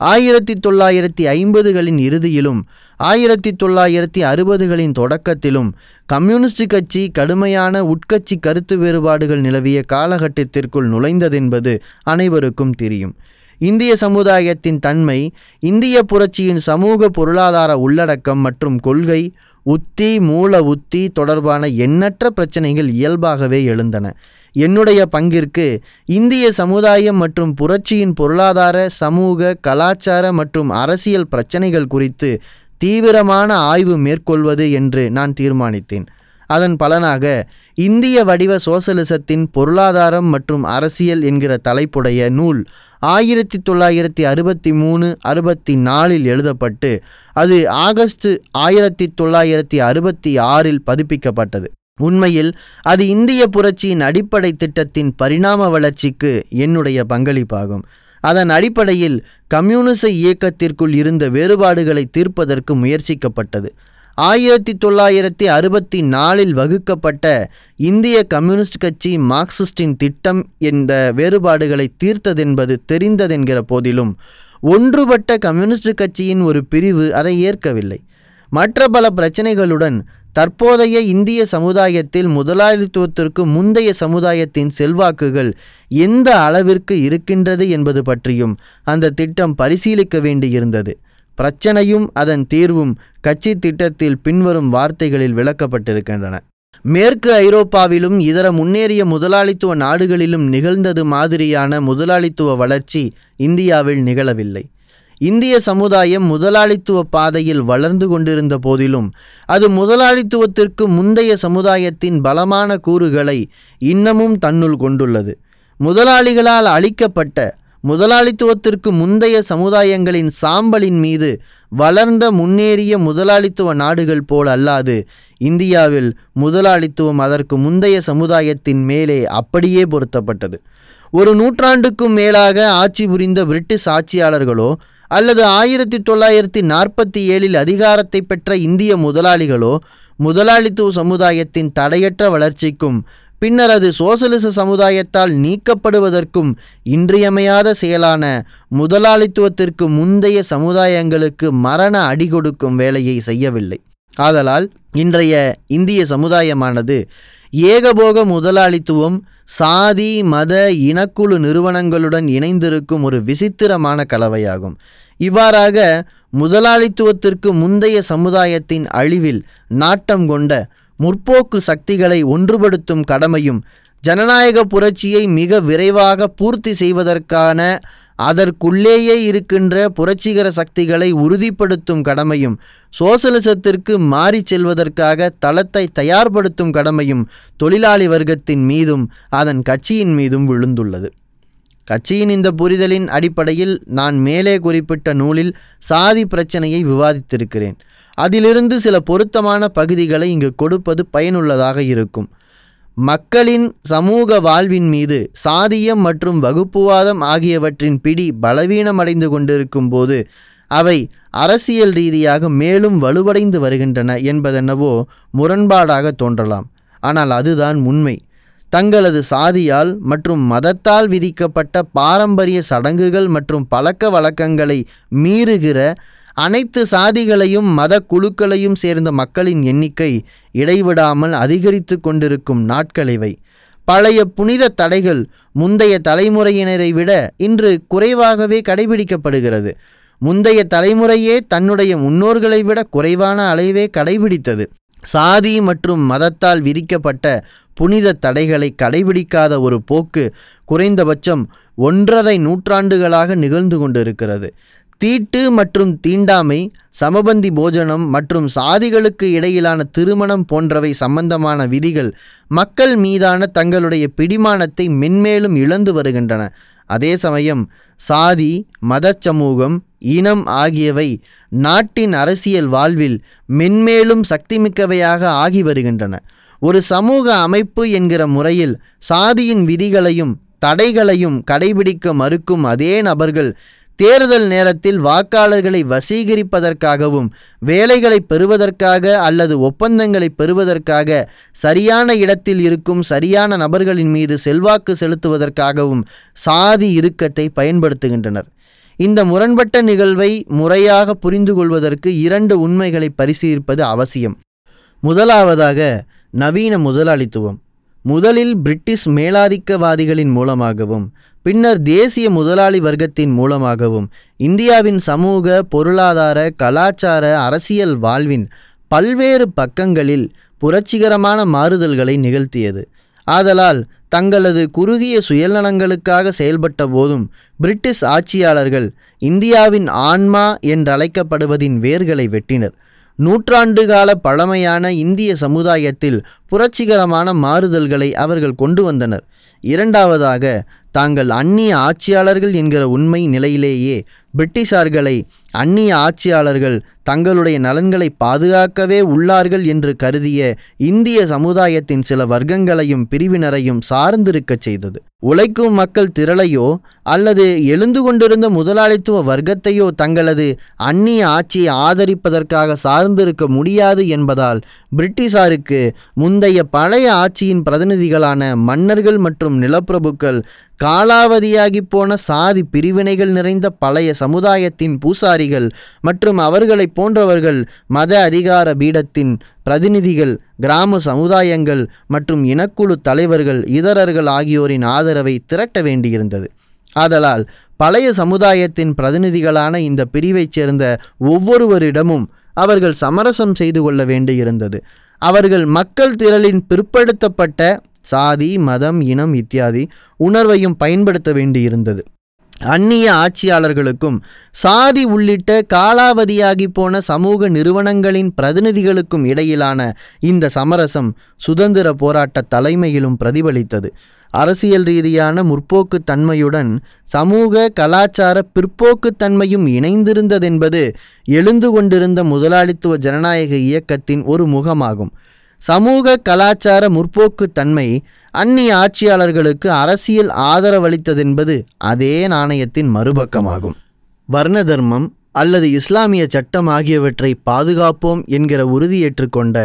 ஆயிரத்தி தொள்ளாயிரத்தி ஐம்பதுகளின் இறுதியிலும் ஆயிரத்தி தொள்ளாயிரத்தி அறுபதுகளின் தொடக்கத்திலும் கம்யூனிஸ்ட் கட்சி கடுமையான உட்கட்சி கருத்து வேறுபாடுகள் நிலவிய காலகட்டத்திற்குள் நுழைந்ததென்பது அனைவருக்கும் தெரியும். இந்திய சமுதாயத்தின் தன்மை இந்திய புரட்சியின் சமூக பொருளாதார உள்ளடக்கம் மற்றும் கொள்கை உத்தி மூல உத்தி தொடர்பான எண்ணற்ற பிரச்சனைகள் இயல்பாகவே எழுந்தன. என்னுடைய பங்கிற்கு இந்திய சமுதாயம் மற்றும் புரட்சியின் பொருளாதார சமூக கலாச்சார மற்றும் அரசியல் பிரச்சனைகள் குறித்து தீவிரமான ஆய்வு மேற்கொள்வது என்று நான் தீர்மானித்தேன். அதன் பலனாக இந்திய வடிவ சோசலிசத்தின் பொருளாதாரம் மற்றும் அரசியல் என்கிற தலைப்புடைய நூல் ஆயிரத்தி தொள்ளாயிரத்தி அறுபத்தி மூணு அறுபத்தி நாலில் எழுதப்பட்டு அது ஆகஸ்ட் ஆயிரத்தி தொள்ளாயிரத்தி அறுபத்தி ஆறில் பதிப்பிக்கப்பட்டது. உண்மையில் அது இந்திய புரட்சியின் அடிப்படை திட்டத்தின் பரிணாம வளர்ச்சிக்கு என்னுடைய பங்களிப்பாகும். அதன் அடிப்படையில் கம்யூனிச இயக்கத்திற்குள் இருந்த வேறுபாடுகளை தீர்ப்பதற்கு முயற்சிக்கப்பட்டது. ஆயிரத்தி தொள்ளாயிரத்தி அறுபத்தி நாலில் வகுக்கப்பட்ட இந்திய கம்யூனிஸ்ட் கட்சி மார்க்சிஸ்டின் திட்டம் என்ற வேறுபாடுகளை தீர்த்ததென்பது தெரிந்ததென்கிற போதிலும் ஒன்றுபட்ட கம்யூனிஸ்ட் கட்சியின் ஒரு பிரிவு அதை ஏற்கவில்லை. மற்ற பல பிரச்சனைகளுடன் தற்போதைய இந்திய சமுதாயத்தில் முதலாளித்துவத்திற்கு முந்தைய சமுதாயத்தின் செல்வாக்குகள் எந்த அளவிற்கு இருக்கின்றது என்பது பற்றியும் அந்த திட்டம் பரிசீலிக்க வேண்டியிருந்தது. பிரச்சனையும் அதன் தீர்வும் கட்சி திட்டத்தில் பின்வரும் வார்த்தைகளில் விளக்கப்பட்டிருக்கின்றன. மேற்கு ஐரோப்பாவிலும் இதர முன்னேறிய முதலாளித்துவ நாடுகளிலும் நிகழ்ந்தது மாதிரியான முதலாளித்துவ வளர்ச்சி இந்தியாவில் நிகழவில்லை. இந்திய சமுதாயம் முதலாளித்துவ பாதையில் வளர்ந்து கொண்டிருந்த போதிலும் அது முதலாளித்துவத்திற்கு முந்தைய சமுதாயத்தின் பலமான கூறுகளை இன்னமும் தன்னுள் கொண்டுள்ளது. முதலாளிகளால் அளிக்கப்பட்ட முதலாளித்துவத்திற்கு முந்தைய சமுதாயங்களின் சாம்பலின் மீது வளர்ந்த முன்னேறிய முதலாளித்துவ நாடுகள் போல் அல்லாது இந்தியாவில் முதலாளித்துவம் அதற்கு முந்தைய சமுதாயத்தின் மேலே அப்படியே பொருத்தப்பட்டது. ஒரு நூற்றாண்டுக்கும் மேலாக ஆட்சி புரிந்த பிரிட்டிஷ் ஆட்சியாளர்களோ அல்லது ஆயிரத்தி தொள்ளாயிரத்தி நாற்பத்தி ஏழில் அதிகாரத்தை பெற்ற இந்திய முதலாளிகளோ முதலாளித்துவ சமுதாயத்தின் தடையற்ற வளர்ச்சிக்கும் பின்னர் அது சோசலிச சமுதாயத்தால் நீக்கப்படுவதற்கும் இன்றியமையாத செயலான முதலாளித்துவத்திற்கு முந்தைய சமுதாயங்களுக்கு மரண அடி கொடுக்கும் வேலையை செய்யவில்லை. ஆதலால் இன்றைய இந்திய சமுதாயமானது ஏகபோக முதலாளித்துவம் சாதி மத இனக்குழு நிறுவனங்களுடன் இணைந்திருக்கும் ஒரு விசித்திரமான கலவையாகும். இவ்வாறாக முதலாளித்துவத்திற்கு முந்தைய சமுதாயத்தின் அழிவில் நாட்டம் கொண்ட முற்போக்கு சக்திகளை ஒன்றுபடுத்தும் கடமையும் ஜனநாயக புரட்சியை மிக விரைவாக பூர்த்தி செய்வதற்கான அதற்குள்ளேயே இருக்கின்ற புரட்சிகர சக்திகளை உறுதிப்படுத்தும் கடமையும் சோசலிசத்திற்கு மாறி செல்வதற்காக தளத்தை தயார்படுத்தும் கடமையும் தொழிலாளி வர்க்கத்தின் மீதும் அதன் கட்சியின் மீதும் விழுந்துள்ளது. கட்சியின் இந்த புரிதலின் அடிப்படையில் நான் மேலே குறிப்பிட்ட நூலில் சாதி பிரச்சனையை விவாதித்திருக்கிறேன். அதிலிருந்து சில பொருத்தமான பகுதிகளை இங்கு கொடுப்பது பயனுள்ளதாக இருக்கும். மக்களின் சமூக வாழ்வின் மீது சாதியம் மற்றும் வகுப்புவாதம் ஆகியவற்றின் பிடி பலவீனமடைந்து கொண்டிருக்கும் போது அவை அரசியல் ரீதியாக மேலும் வலுவடைந்து வருகின்றன என்பதென்னவோ முரண்பாடாக தோன்றலாம். ஆனால் அதுதான் உண்மை. தங்களது சாதியால் மற்றும் மதத்தால் விதிக்கப்பட்ட பாரம்பரிய சடங்குகள் மற்றும் பழக்க வழக்கங்களை மீறுகிற அனைத்து சாதிகளையும் மத குழுக்களையும் சேர்ந்த மக்களின் எண்ணிக்கை இடைவிடாமல் அதிகரித்து கொண்டிருக்கும் நாட்கள் இவை. பழைய புனித தடைகள் முந்தைய தலைமுறையினரை விட இன்று குறைவாகவே கடைபிடிக்கப்படுகிறது. முந்தைய தலைமுறையே தன்னுடைய முன்னோர்களை விட குறைவான அளவே கடைபிடித்தது. சாதி மற்றும் மதத்தால் விதிக்கப்பட்ட புனித தடைகளை கடைபிடிக்காத ஒரு போக்கு குறைந்தபட்சம் ஒன்றரை நூற்றாண்டுகளாக நிகழ்ந்து கொண்டிருக்கிறது. தீட்டு மற்றும் தீண்டாமை சமபந்தி போஜனம் மற்றும் சாதிகளுக்கு இடையிலான திருமணம் போன்றவை சம்பந்தமான விதிகள் மக்கள் மீதான தங்களுடைய பிடிமானத்தை மென்மேலும் இழந்து வருகின்றன. அதே சமயம் சாதி மத சமூகம் இனம் ஆகியவை நாட்டின் அரசியல் வாழ்வில் மென்மேலும் சக்திமிக்கவையாக ஆகி வருகின்றன. ஒரு சமூக அமைப்பு என்கிற முறையில் சாதியின் விதிகளையும் தடைகளையும் கடைபிடிக்க மறுக்கும் அதே நபர்கள் தேர்தல் நேரத்தில் வாக்காளர்களை வசீகரிப்பதற்காகவும் வேலைகளை பெறுவதற்காக அல்லது ஒப்பந்தங்களை பெறுவதற்காக சரியான இடத்தில் இருக்கும் சரியான நபர்களின் மீது செல்வாக்கு செலுத்துவதற்காகவும் சாதி இறுக்கத்தை பயன்படுத்துகின்றனர். இந்த முரண்பட்ட நிகழ்வை முறையாக புரிந்து கொள்வதற்கு இரண்டு உண்மைகளை பரிசீலிப்பது அவசியம். முதலாவதாக நவீன முதலாளித்துவம். முதலில் பிரிட்டிஷ் மேலாதிக்கவாதிகளின் மூலமாகவும் பின்னர் தேசிய முதலாளி வர்க்கத்தின் மூலமாகவும் இந்தியாவின் சமூக பொருளாதார கலாச்சார அரசியல் வாழ்வின் பல்வேறு பக்கங்களில் புரட்சிகரமான மாறுதல்களை நிகழ்த்தியது. ஆதலால் தங்களது குறுகிய சுயநலங்களுக்காக செயல்பட்ட போதும் பிரிட்டிஷ் ஆட்சியாளர்கள் இந்தியாவின் ஆன்மா என்றழைக்கப்படுவதின் வேர்களை வெட்டினர். நூற்றாண்டு கால பழமையான இந்திய சமுதாயத்தில் புரட்சிகரமான மாறுதல்களை அவர்கள் கொண்டு வந்தனர். இரண்டாவதாக தாங்கள் அந்நிய ஆட்சியாளர்கள் என்கிற உண்மை நிலையிலேயே பிரிட்டிஷார்களை அந்நிய ஆட்சியாளர்கள் தங்களுடைய நலன்களை பாதுகாக்கவே உள்ளார்கள் என்று கருதிய இந்திய சமுதாயத்தின் சில வர்க்கங்களையும் பிரிவினரையும் சார்ந்திருக்கச் செய்தது. உழைக்கும் மக்கள் திரளையோ அல்லது எழுந்து கொண்டிருந்த முதலாளித்துவ வர்க்கத்தையோ தங்களது அந்நிய ஆட்சியை ஆதரிப்பதற்காக சார்ந்திருக்க முடியாது என்பதால் பிரிட்டிஷாருக்கு முந்தைய பழைய ஆட்சியின் பிரதிநிதிகளான மன்னர்கள் மற்றும் நிலப்பிரபுக்கள் காலாவதியாகி போன சாதி பிரிவினைகள் நிறைந்த பழைய சமுதாயத்தின் பூசாரிகள் மற்றும் அவர்களை போன்றவர்கள் மத அதிகார பீடத்தின் பிரதிநிதிகள் கிராம சமுதாயங்கள் மற்றும் இனக்குழு தலைவர்கள் இதரர்கள் ஆகியோரின் ஆதரவை திரட்ட வேண்டியிருந்தது. ஆதலால் பழைய சமுதாயத்தின் பிரதிநிதிகளான இந்த பிரிவைச் சேர்ந்த ஒவ்வொருவரிடமும் அவர்கள் சமரசம் செய்து கொள்ள வேண்டியிருந்தது. அவர்கள் மக்கள் திரளின் பிற்படுத்தப்பட்ட சாதி மதம் இனம் இத்தியாதி உணர்வையும் பயன்படுத்த வேண்டியிருந்தது. அந்நிய ஆட்சியாளர்களுக்கும் சாதி உள்ளிட்ட காலாவதியாகி போன சமூக நிறுவனங்களின் பிரதிநிதிகளுக்கும் இடையிலான இந்த சமரசம் சுதந்திர போராட்ட தலைமையிலும் பிரதிபலித்தது. அரசியல் ரீதியான முற்போக்கு தன்மையுடன் சமூக கலாச்சார பிற்போக்குத்தன்மையும் இணைந்திருந்ததென்பது எழுந்து கொண்டிருந்த முதலாளித்துவ ஜனநாயக இயக்கத்தின் ஒரு முகமாகும். சமூக கலாச்சார முற்போக்கு தன்மை அந்நிய ஆட்சியாளர்களுக்கு அரசியல் ஆதரவளித்ததென்பது அதே நாணயத்தின் மறுபக்கமாகும். வர்ண தர்மம் அல்லது இஸ்லாமிய சட்டம் ஆகியவற்றை பாதுகாப்போம் என்கிற உறுதியேற்றுக்கொண்ட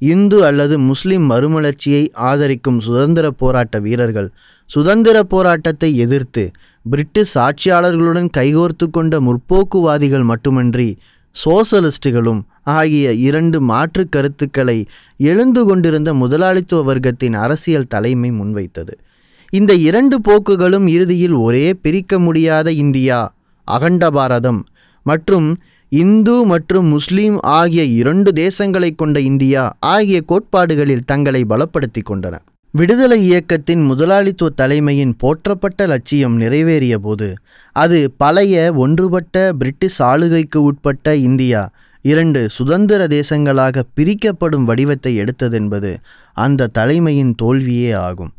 இந்து அல்லது முஸ்லிம் மறுமலர்ச்சியை ஆதரிக்கும் சுதந்திர போராட்ட வீரர்கள் சுதந்திர போராட்டத்தை எதிர்த்து பிரிட்டிஷ் ஆட்சியாளர்களுடன் கைகோர்த்து கொண்ட முற்போக்குவாதிகள் மட்டுமன்றி சோசலிஸ்டுகளும் ஆகிய இரண்டு மாற்று கருத்துக்களை எழுந்து கொண்டிருந்த முதலாளித்துவ வர்க்கத்தின் அரசியல் தலைமை முன்வைத்தது. இந்த இரண்டு போக்குகளும் இறுதியில் ஒரே பிரிக்க முடியாத இந்தியா அகண்ட பாரதம் மற்றும் இந்து மற்றும் முஸ்லீம் ஆகிய இரண்டு தேசங்களை கொண்ட இந்தியா ஆகிய கோட்பாடுகளில் தங்களை பலப்படுத்தி கொண்டன. விடுதலை இயக்கத்தின் முதலாளித்துவ தலைமையின் போற்றப்பட்ட லட்சியம் நிறைவேறிய போது அது பழைய ஒன்றுபட்ட பிரிட்டிஷ் ஆளுகைக்கு உட்பட்ட இந்தியா இரண்டு சுதந்திர தேசங்களாக பிரிக்கப்படும் வடிவத்தை எடுத்ததென்பது அந்த தலைமையின் தோல்வியே ஆகும்.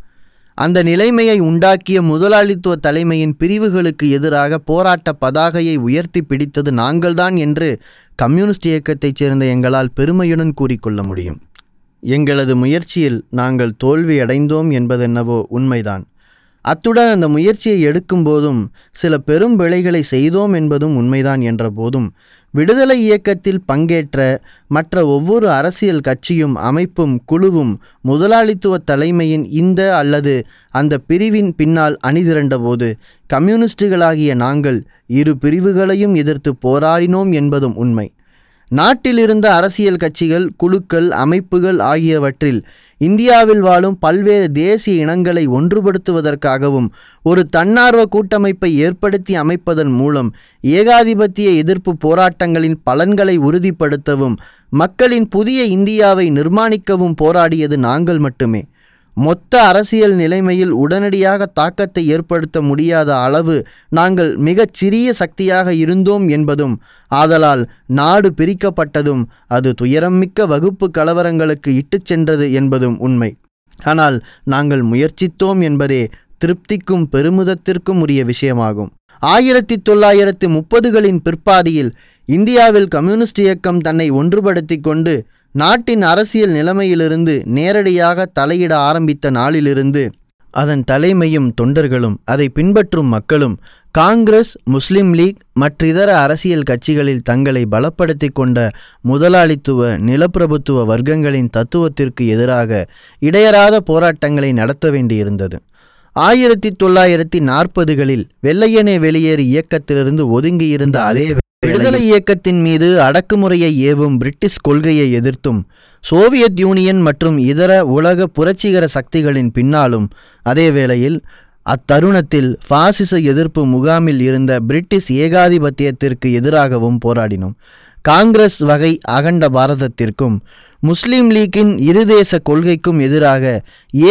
அந்த நிலைமையை உண்டாக்கிய முதலாளித்துவ தலைமையின் பிரிவுகளுக்கு எதிராக போராட்ட பதாகையை உயர்த்தி பிடித்தது நாங்கள்தான் என்று கம்யூனிஸ்ட் இயக்கத்தைச் சேர்ந்த எங்களால் பெருமையுடன் கூறிக்கொள்ள முடியும். எங்களது முயற்சியில் நாங்கள் தோல்வியடைந்தோம் என்பதென்னவோ உண்மைதான். அத்துடன் அந்த முயற்சியை எடுக்கும்போதும் சில பெரும் விளைகளை செய்தோம் என்பதும் உண்மைதான் என்ற போதும் விடுதலை இயக்கத்தில் பங்கேற்ற மற்ற ஒவ்வொரு அரசியல் கட்சியும் அமைப்பும் குழுவும் முதலாளித்துவ தலைமையின் இந்த அல்லது அந்த பிரிவின் பின்னால் அணிதிரண்டபோது கம்யூனிஸ்டுகளாகிய நாங்கள் இரு பிரிவுகளையும் எதிர்த்து போராடினோம் என்பதும் உண்மை. நாட்டில் இருந்த அரசியல் கட்சிகள் குழுக்கள் அமைப்புகள் ஆகியவற்றில் இந்தியாவில் வாழும் பல்வேறு தேசிய இனங்களை ஒன்றுபடுத்துவதற்காகவும் ஒரு தன்னார்வ கூட்டமைப்பை ஏற்படுத்தி அமைப்பதன் மூலம் ஏகாதிபத்திய எதிர்ப்பு போராட்டங்களின் பலன்களை உறுதிப்படுத்தவும் மக்களின் புதிய இந்தியாவை நிர்மாணிக்கவும் போராடியது நாங்கள் மட்டுமே. மொத்த அரசியல் நிலைமையில் உடனடியாக தாக்கத்தை ஏற்படுத்த முடியாத அளவு நாங்கள் மிகச் சிறிய சக்தியாக இருந்தோம் என்பதும் ஆதலால் நாடு பிரிக்கப்பட்டதும் அது துயரம்மிக்க வகுப்பு கலவரங்களுக்கு இட்டுச் சென்றது என்பதும் உண்மை. ஆனால் நாங்கள் முயற்சித்தோம் என்பதே திருப்திக்கும் பெருமிதத்திற்கும் உரிய விஷயமாகும். ஆயிரத்தி தொள்ளாயிரத்து முப்பதுகளின் பிற்பாதியில் இந்தியாவில் கம்யூனிஸ்ட் இயக்கம் தன்னை ஒன்றுபடுத்தி கொண்டு நாட்டின் அரசியல் நிலைமையிலிருந்து நேரடியாக தலையிட ஆரம்பித்த நாளிலிருந்து அதன் தலைமையும் தொண்டர்களும் அதை பின்பற்றும் மக்களும் காங்கிரஸ் முஸ்லிம் லீக் மற்றிதர அரசியல் கட்சிகளில் தங்களை பலப்படுத்தி கொண்ட முதலாளித்துவ நிலப்பிரபுத்துவ வர்க்கங்களின் தத்துவத்திற்கு எதிராக இடையறாத போராட்டங்களை நடத்த வேண்டியிருந்தது. ஆயிரத்தி தொள்ளாயிரத்தி நாற்பதுகளில் வெள்ளையனே வெளியேறு இயக்கத்திலிருந்து ஒதுங்கியிருந்த அதே விடுதலை இயக்கத்தின் மீது அடக்குமுறையை ஏவும் பிரிட்டிஷ் கொள்கையை எதிர்த்தும் சோவியத் யூனியன் மற்றும் இதர உலக புரட்சிகர சக்திகளின் பின்னாலும் அதே வேளையில் அத்தருணத்தில் பாசிச எதிர்ப்பு முகாமில் இருந்த பிரிட்டிஷ் ஏகாதிபத்தியத்திற்கு எதிராகவும் போராடினோம். காங்கிரஸ் வகை அகண்ட பாரதத்திற்கும் முஸ்லீம் லீக்கின் இருதேச கொள்கைக்கும் எதிராக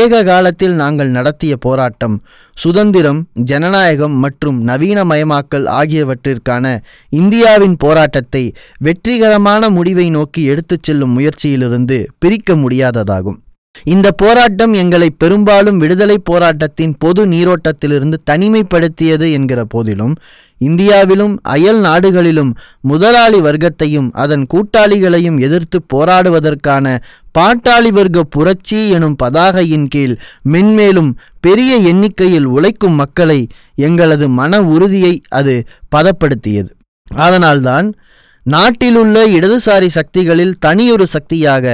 ஏக காலத்தில் நாங்கள் நடத்திய போராட்டம் சுதந்திரம் ஜனநாயகம் மற்றும் நவீனமயமாக்கல் ஆகியவற்றிற்கான இந்தியாவின் போராட்டத்தை வெற்றிகரமான முடிவை நோக்கி எடுத்துச் செல்லும் முயற்சியிலிருந்து பிரிக்க முடியாததாகும். இந்த போராட்டம் எங்களை பெரும்பாலும் விடுதலை போராட்டத்தின் பொது நீரோட்டத்திலிருந்து தனிமைப்படுத்தியது என்கிற போதிலும் இந்தியாவிலும் அயல் நாடுகளிலும் முதலாளி வர்க்கத்தையும் அதன் கூட்டாளிகளையும் எதிர்த்து போராடுவதற்கான பாட்டாளி வர்க்க புரட்சி எனும் பதாகையின் கீழ் மென்மேலும் பெரிய எண்ணிக்கையில் உழைக்கும் மக்களை எங்களது மன உறுதியை அது பதப்படுத்தியது. அதனால்தான் நாட்டிலுள்ள இடதுசாரி சக்திகளில் தனியொரு சக்தியாக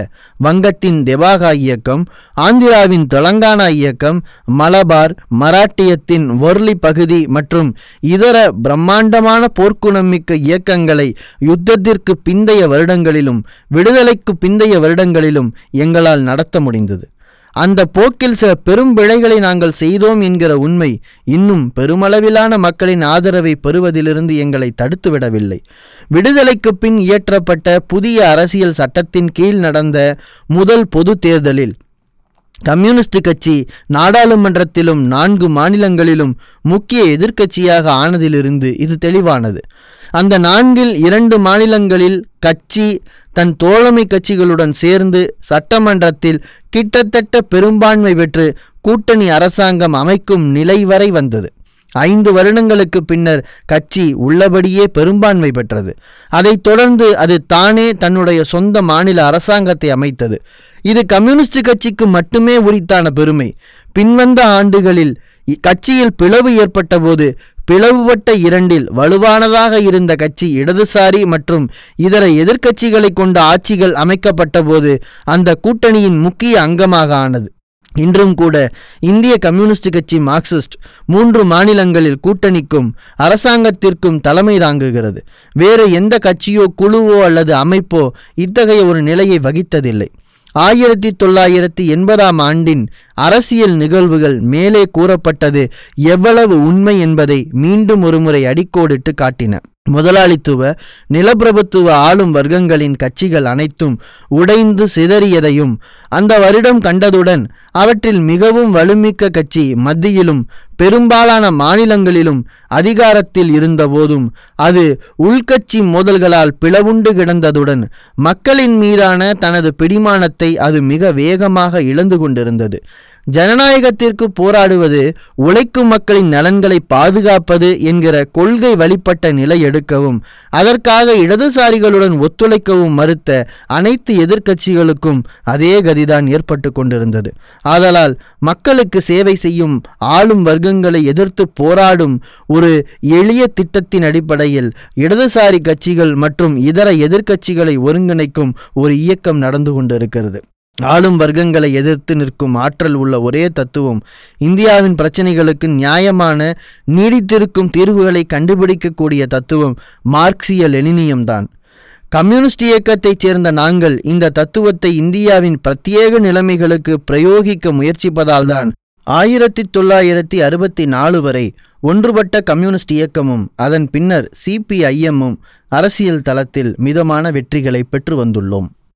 வங்கத்தின் தெபாகா இயக்கம் ஆந்திராவின் தெலங்கானா இயக்கம் மலபார் மராட்டியத்தின் ஒர்லி பகுதி மற்றும் இதர பிரம்மாண்டமான போர்க்குணமிக்க இயக்கங்களை யுத்தத்திற்கு பிந்தைய வருடங்களிலும் விடுதலைக்கு பிந்தைய வருடங்களிலும் எங்களால் நடத்த முடிந்தது. அந்த போக்கில் சில பெரும் விளைகளை நாங்கள் செய்தோம் என்கிற உண்மை இன்னும் பெருமளவிலான மக்களின் ஆதரவை பெறுவதிலிருந்து எங்களை தடுத்துவிடவில்லை. விடுதலைக்கு பின் இயற்றப்பட்ட புதிய அரசியல் சட்டத்தின் கீழ் நடந்த முதல் பொது தேர்தலில் கம்யூனிஸ்ட் கட்சி நாடாளுமன்றத்திலும் நான்கு மாநிலங்களிலும் முக்கிய எதிர்க்கட்சியாக ஆனதிலிருந்து இது தெளிவானது. அந்த நான்கில் இரண்டு மாநிலங்களில் கட்சி தன் தோழமை கட்சிகளுடன் சேர்ந்து சட்டமன்றத்தில் கிட்டத்தட்ட பெரும்பான்மை பெற்று கூட்டணி அரசாங்கம் அமைக்கும் நிலை வரை வந்தது. ஐந்து வருடங்களுக்கு பின்னர் கட்சி உள்ளபடியே பெரும்பான்மை பெற்றது. அதைத் தொடர்ந்து அது தானே தன்னுடைய சொந்த மாநில அரசாங்கத்தை அமைத்தது. இது கம்யூனிஸ்ட் கட்சிக்கு மட்டுமே உரித்தான பெருமை. பின்வந்த ஆண்டுகளில் கட்சியில் பிளவு ஏற்பட்டபோது பிளவுபட்ட இரண்டில் வலுவானதாக இருந்த கட்சி இடதுசாரி மற்றும் இதர எதிர்க்கட்சிகளை கொண்ட ஆட்சிகள் அமைக்கப்பட்டபோது அந்த கூட்டணியின் முக்கிய அங்கமாக ஆனது. இன்றும் கூட இந்திய கம்யூனிஸ்ட் கட்சி மார்க்சிஸ்ட் மூன்று மாநிலங்களில் கூட்டணிக்கும் அரசாங்கத்திற்கும் தலைமை தாங்குகிறது. வேறு எந்த கட்சியோ குழுவோ அல்லது அமைப்போ இத்தகைய ஒரு நிலையை வகித்ததில்லை. ஆயிரத்தி தொள்ளாயிரத்தி எண்பதாம் ஆண்டின் அரசியல் நிகழ்வுகள் மேலே கூறப்பட்டது எவ்வளவு உண்மை என்பதை மீண்டும் ஒருமுறை அடிக்கோடிட்டு காட்டின. முதலாளித்துவ நிலப்பிரபுத்துவ ஆளும் வர்க்கங்களின் கட்சிகள் அனைத்தும் உடைந்து சிதறியதையும் அந்த வருடம் கண்டதுடன் அவற்றில் மிகவும் வலுமிக்க கட்சி மத்தியிலும் பெரும்பாலான மாநிலங்களிலும் அதிகாரத்தில் இருந்தபோதும் அது உள்கட்சி மோதல்களால் பிளவுண்டு கிடந்ததுடன் மக்களின் மீதான தனது பிடிமானத்தை அது மிக வேகமாக இழந்து கொண்டிருந்தது. ஜனநாயகத்திற்கு போராடுவது உழைக்கும் மக்களின் நலன்களை பாதுகாப்பது என்கிற கொள்கை வழிபட்ட நிலை எடுக்கவும் அதற்காக இடதுசாரிகளுடன் ஒத்துழைக்கவும் மறுத்த அனைத்து எதிர்க்கட்சிகளுக்கும் அதே கதிதான் ஏற்பட்டு கொண்டிருந்தது. ஆதலால் மக்களுக்கு சேவை செய்யும் ஆளும் வர்க்க வர்க்கங்களை எதிர்த்து போராடும் ஒரு எளிய திட்டத்தின் அடிப்படையில் இடதுசாரி கட்சிகள் மற்றும் இதர எதிர்க்கட்சிகளை ஒருங்கிணைக்கும் ஒரு இயக்கம் நடந்து கொண்டிருக்கிறது. ஆளும் வர்க்கங்களை எதிர்த்து நிற்கும் ஆற்றல் உள்ள ஒரே தத்துவம் இந்தியாவின் பிரச்சனைகளுக்கு நியாயமான நீடித்திருக்கும் தீர்வுகளை கண்டுபிடிக்கக்கூடிய தத்துவம் மார்க்சிய லெனினியம்தான் கம்யூனிஸ்ட் இயக்கத்தைச் சேர்ந்த நாங்கள் இந்த தத்துவத்தை இந்தியாவின் பிரத்யேக நிலைமைகளுக்கு பிரயோகிக்க முயற்சிப்பதால்தான் ஆயிரத்தி தொள்ளாயிரத்தி அறுபத்தி நாலு வரை ஒன்றுபட்ட கம்யூனிஸ்ட் இயக்கமும் அதன் பின்னர் சிபிஐஎம்மும் அரசியல் தளத்தில் மிதமான வெற்றிகளை பெற்று வந்துள்ளோம்.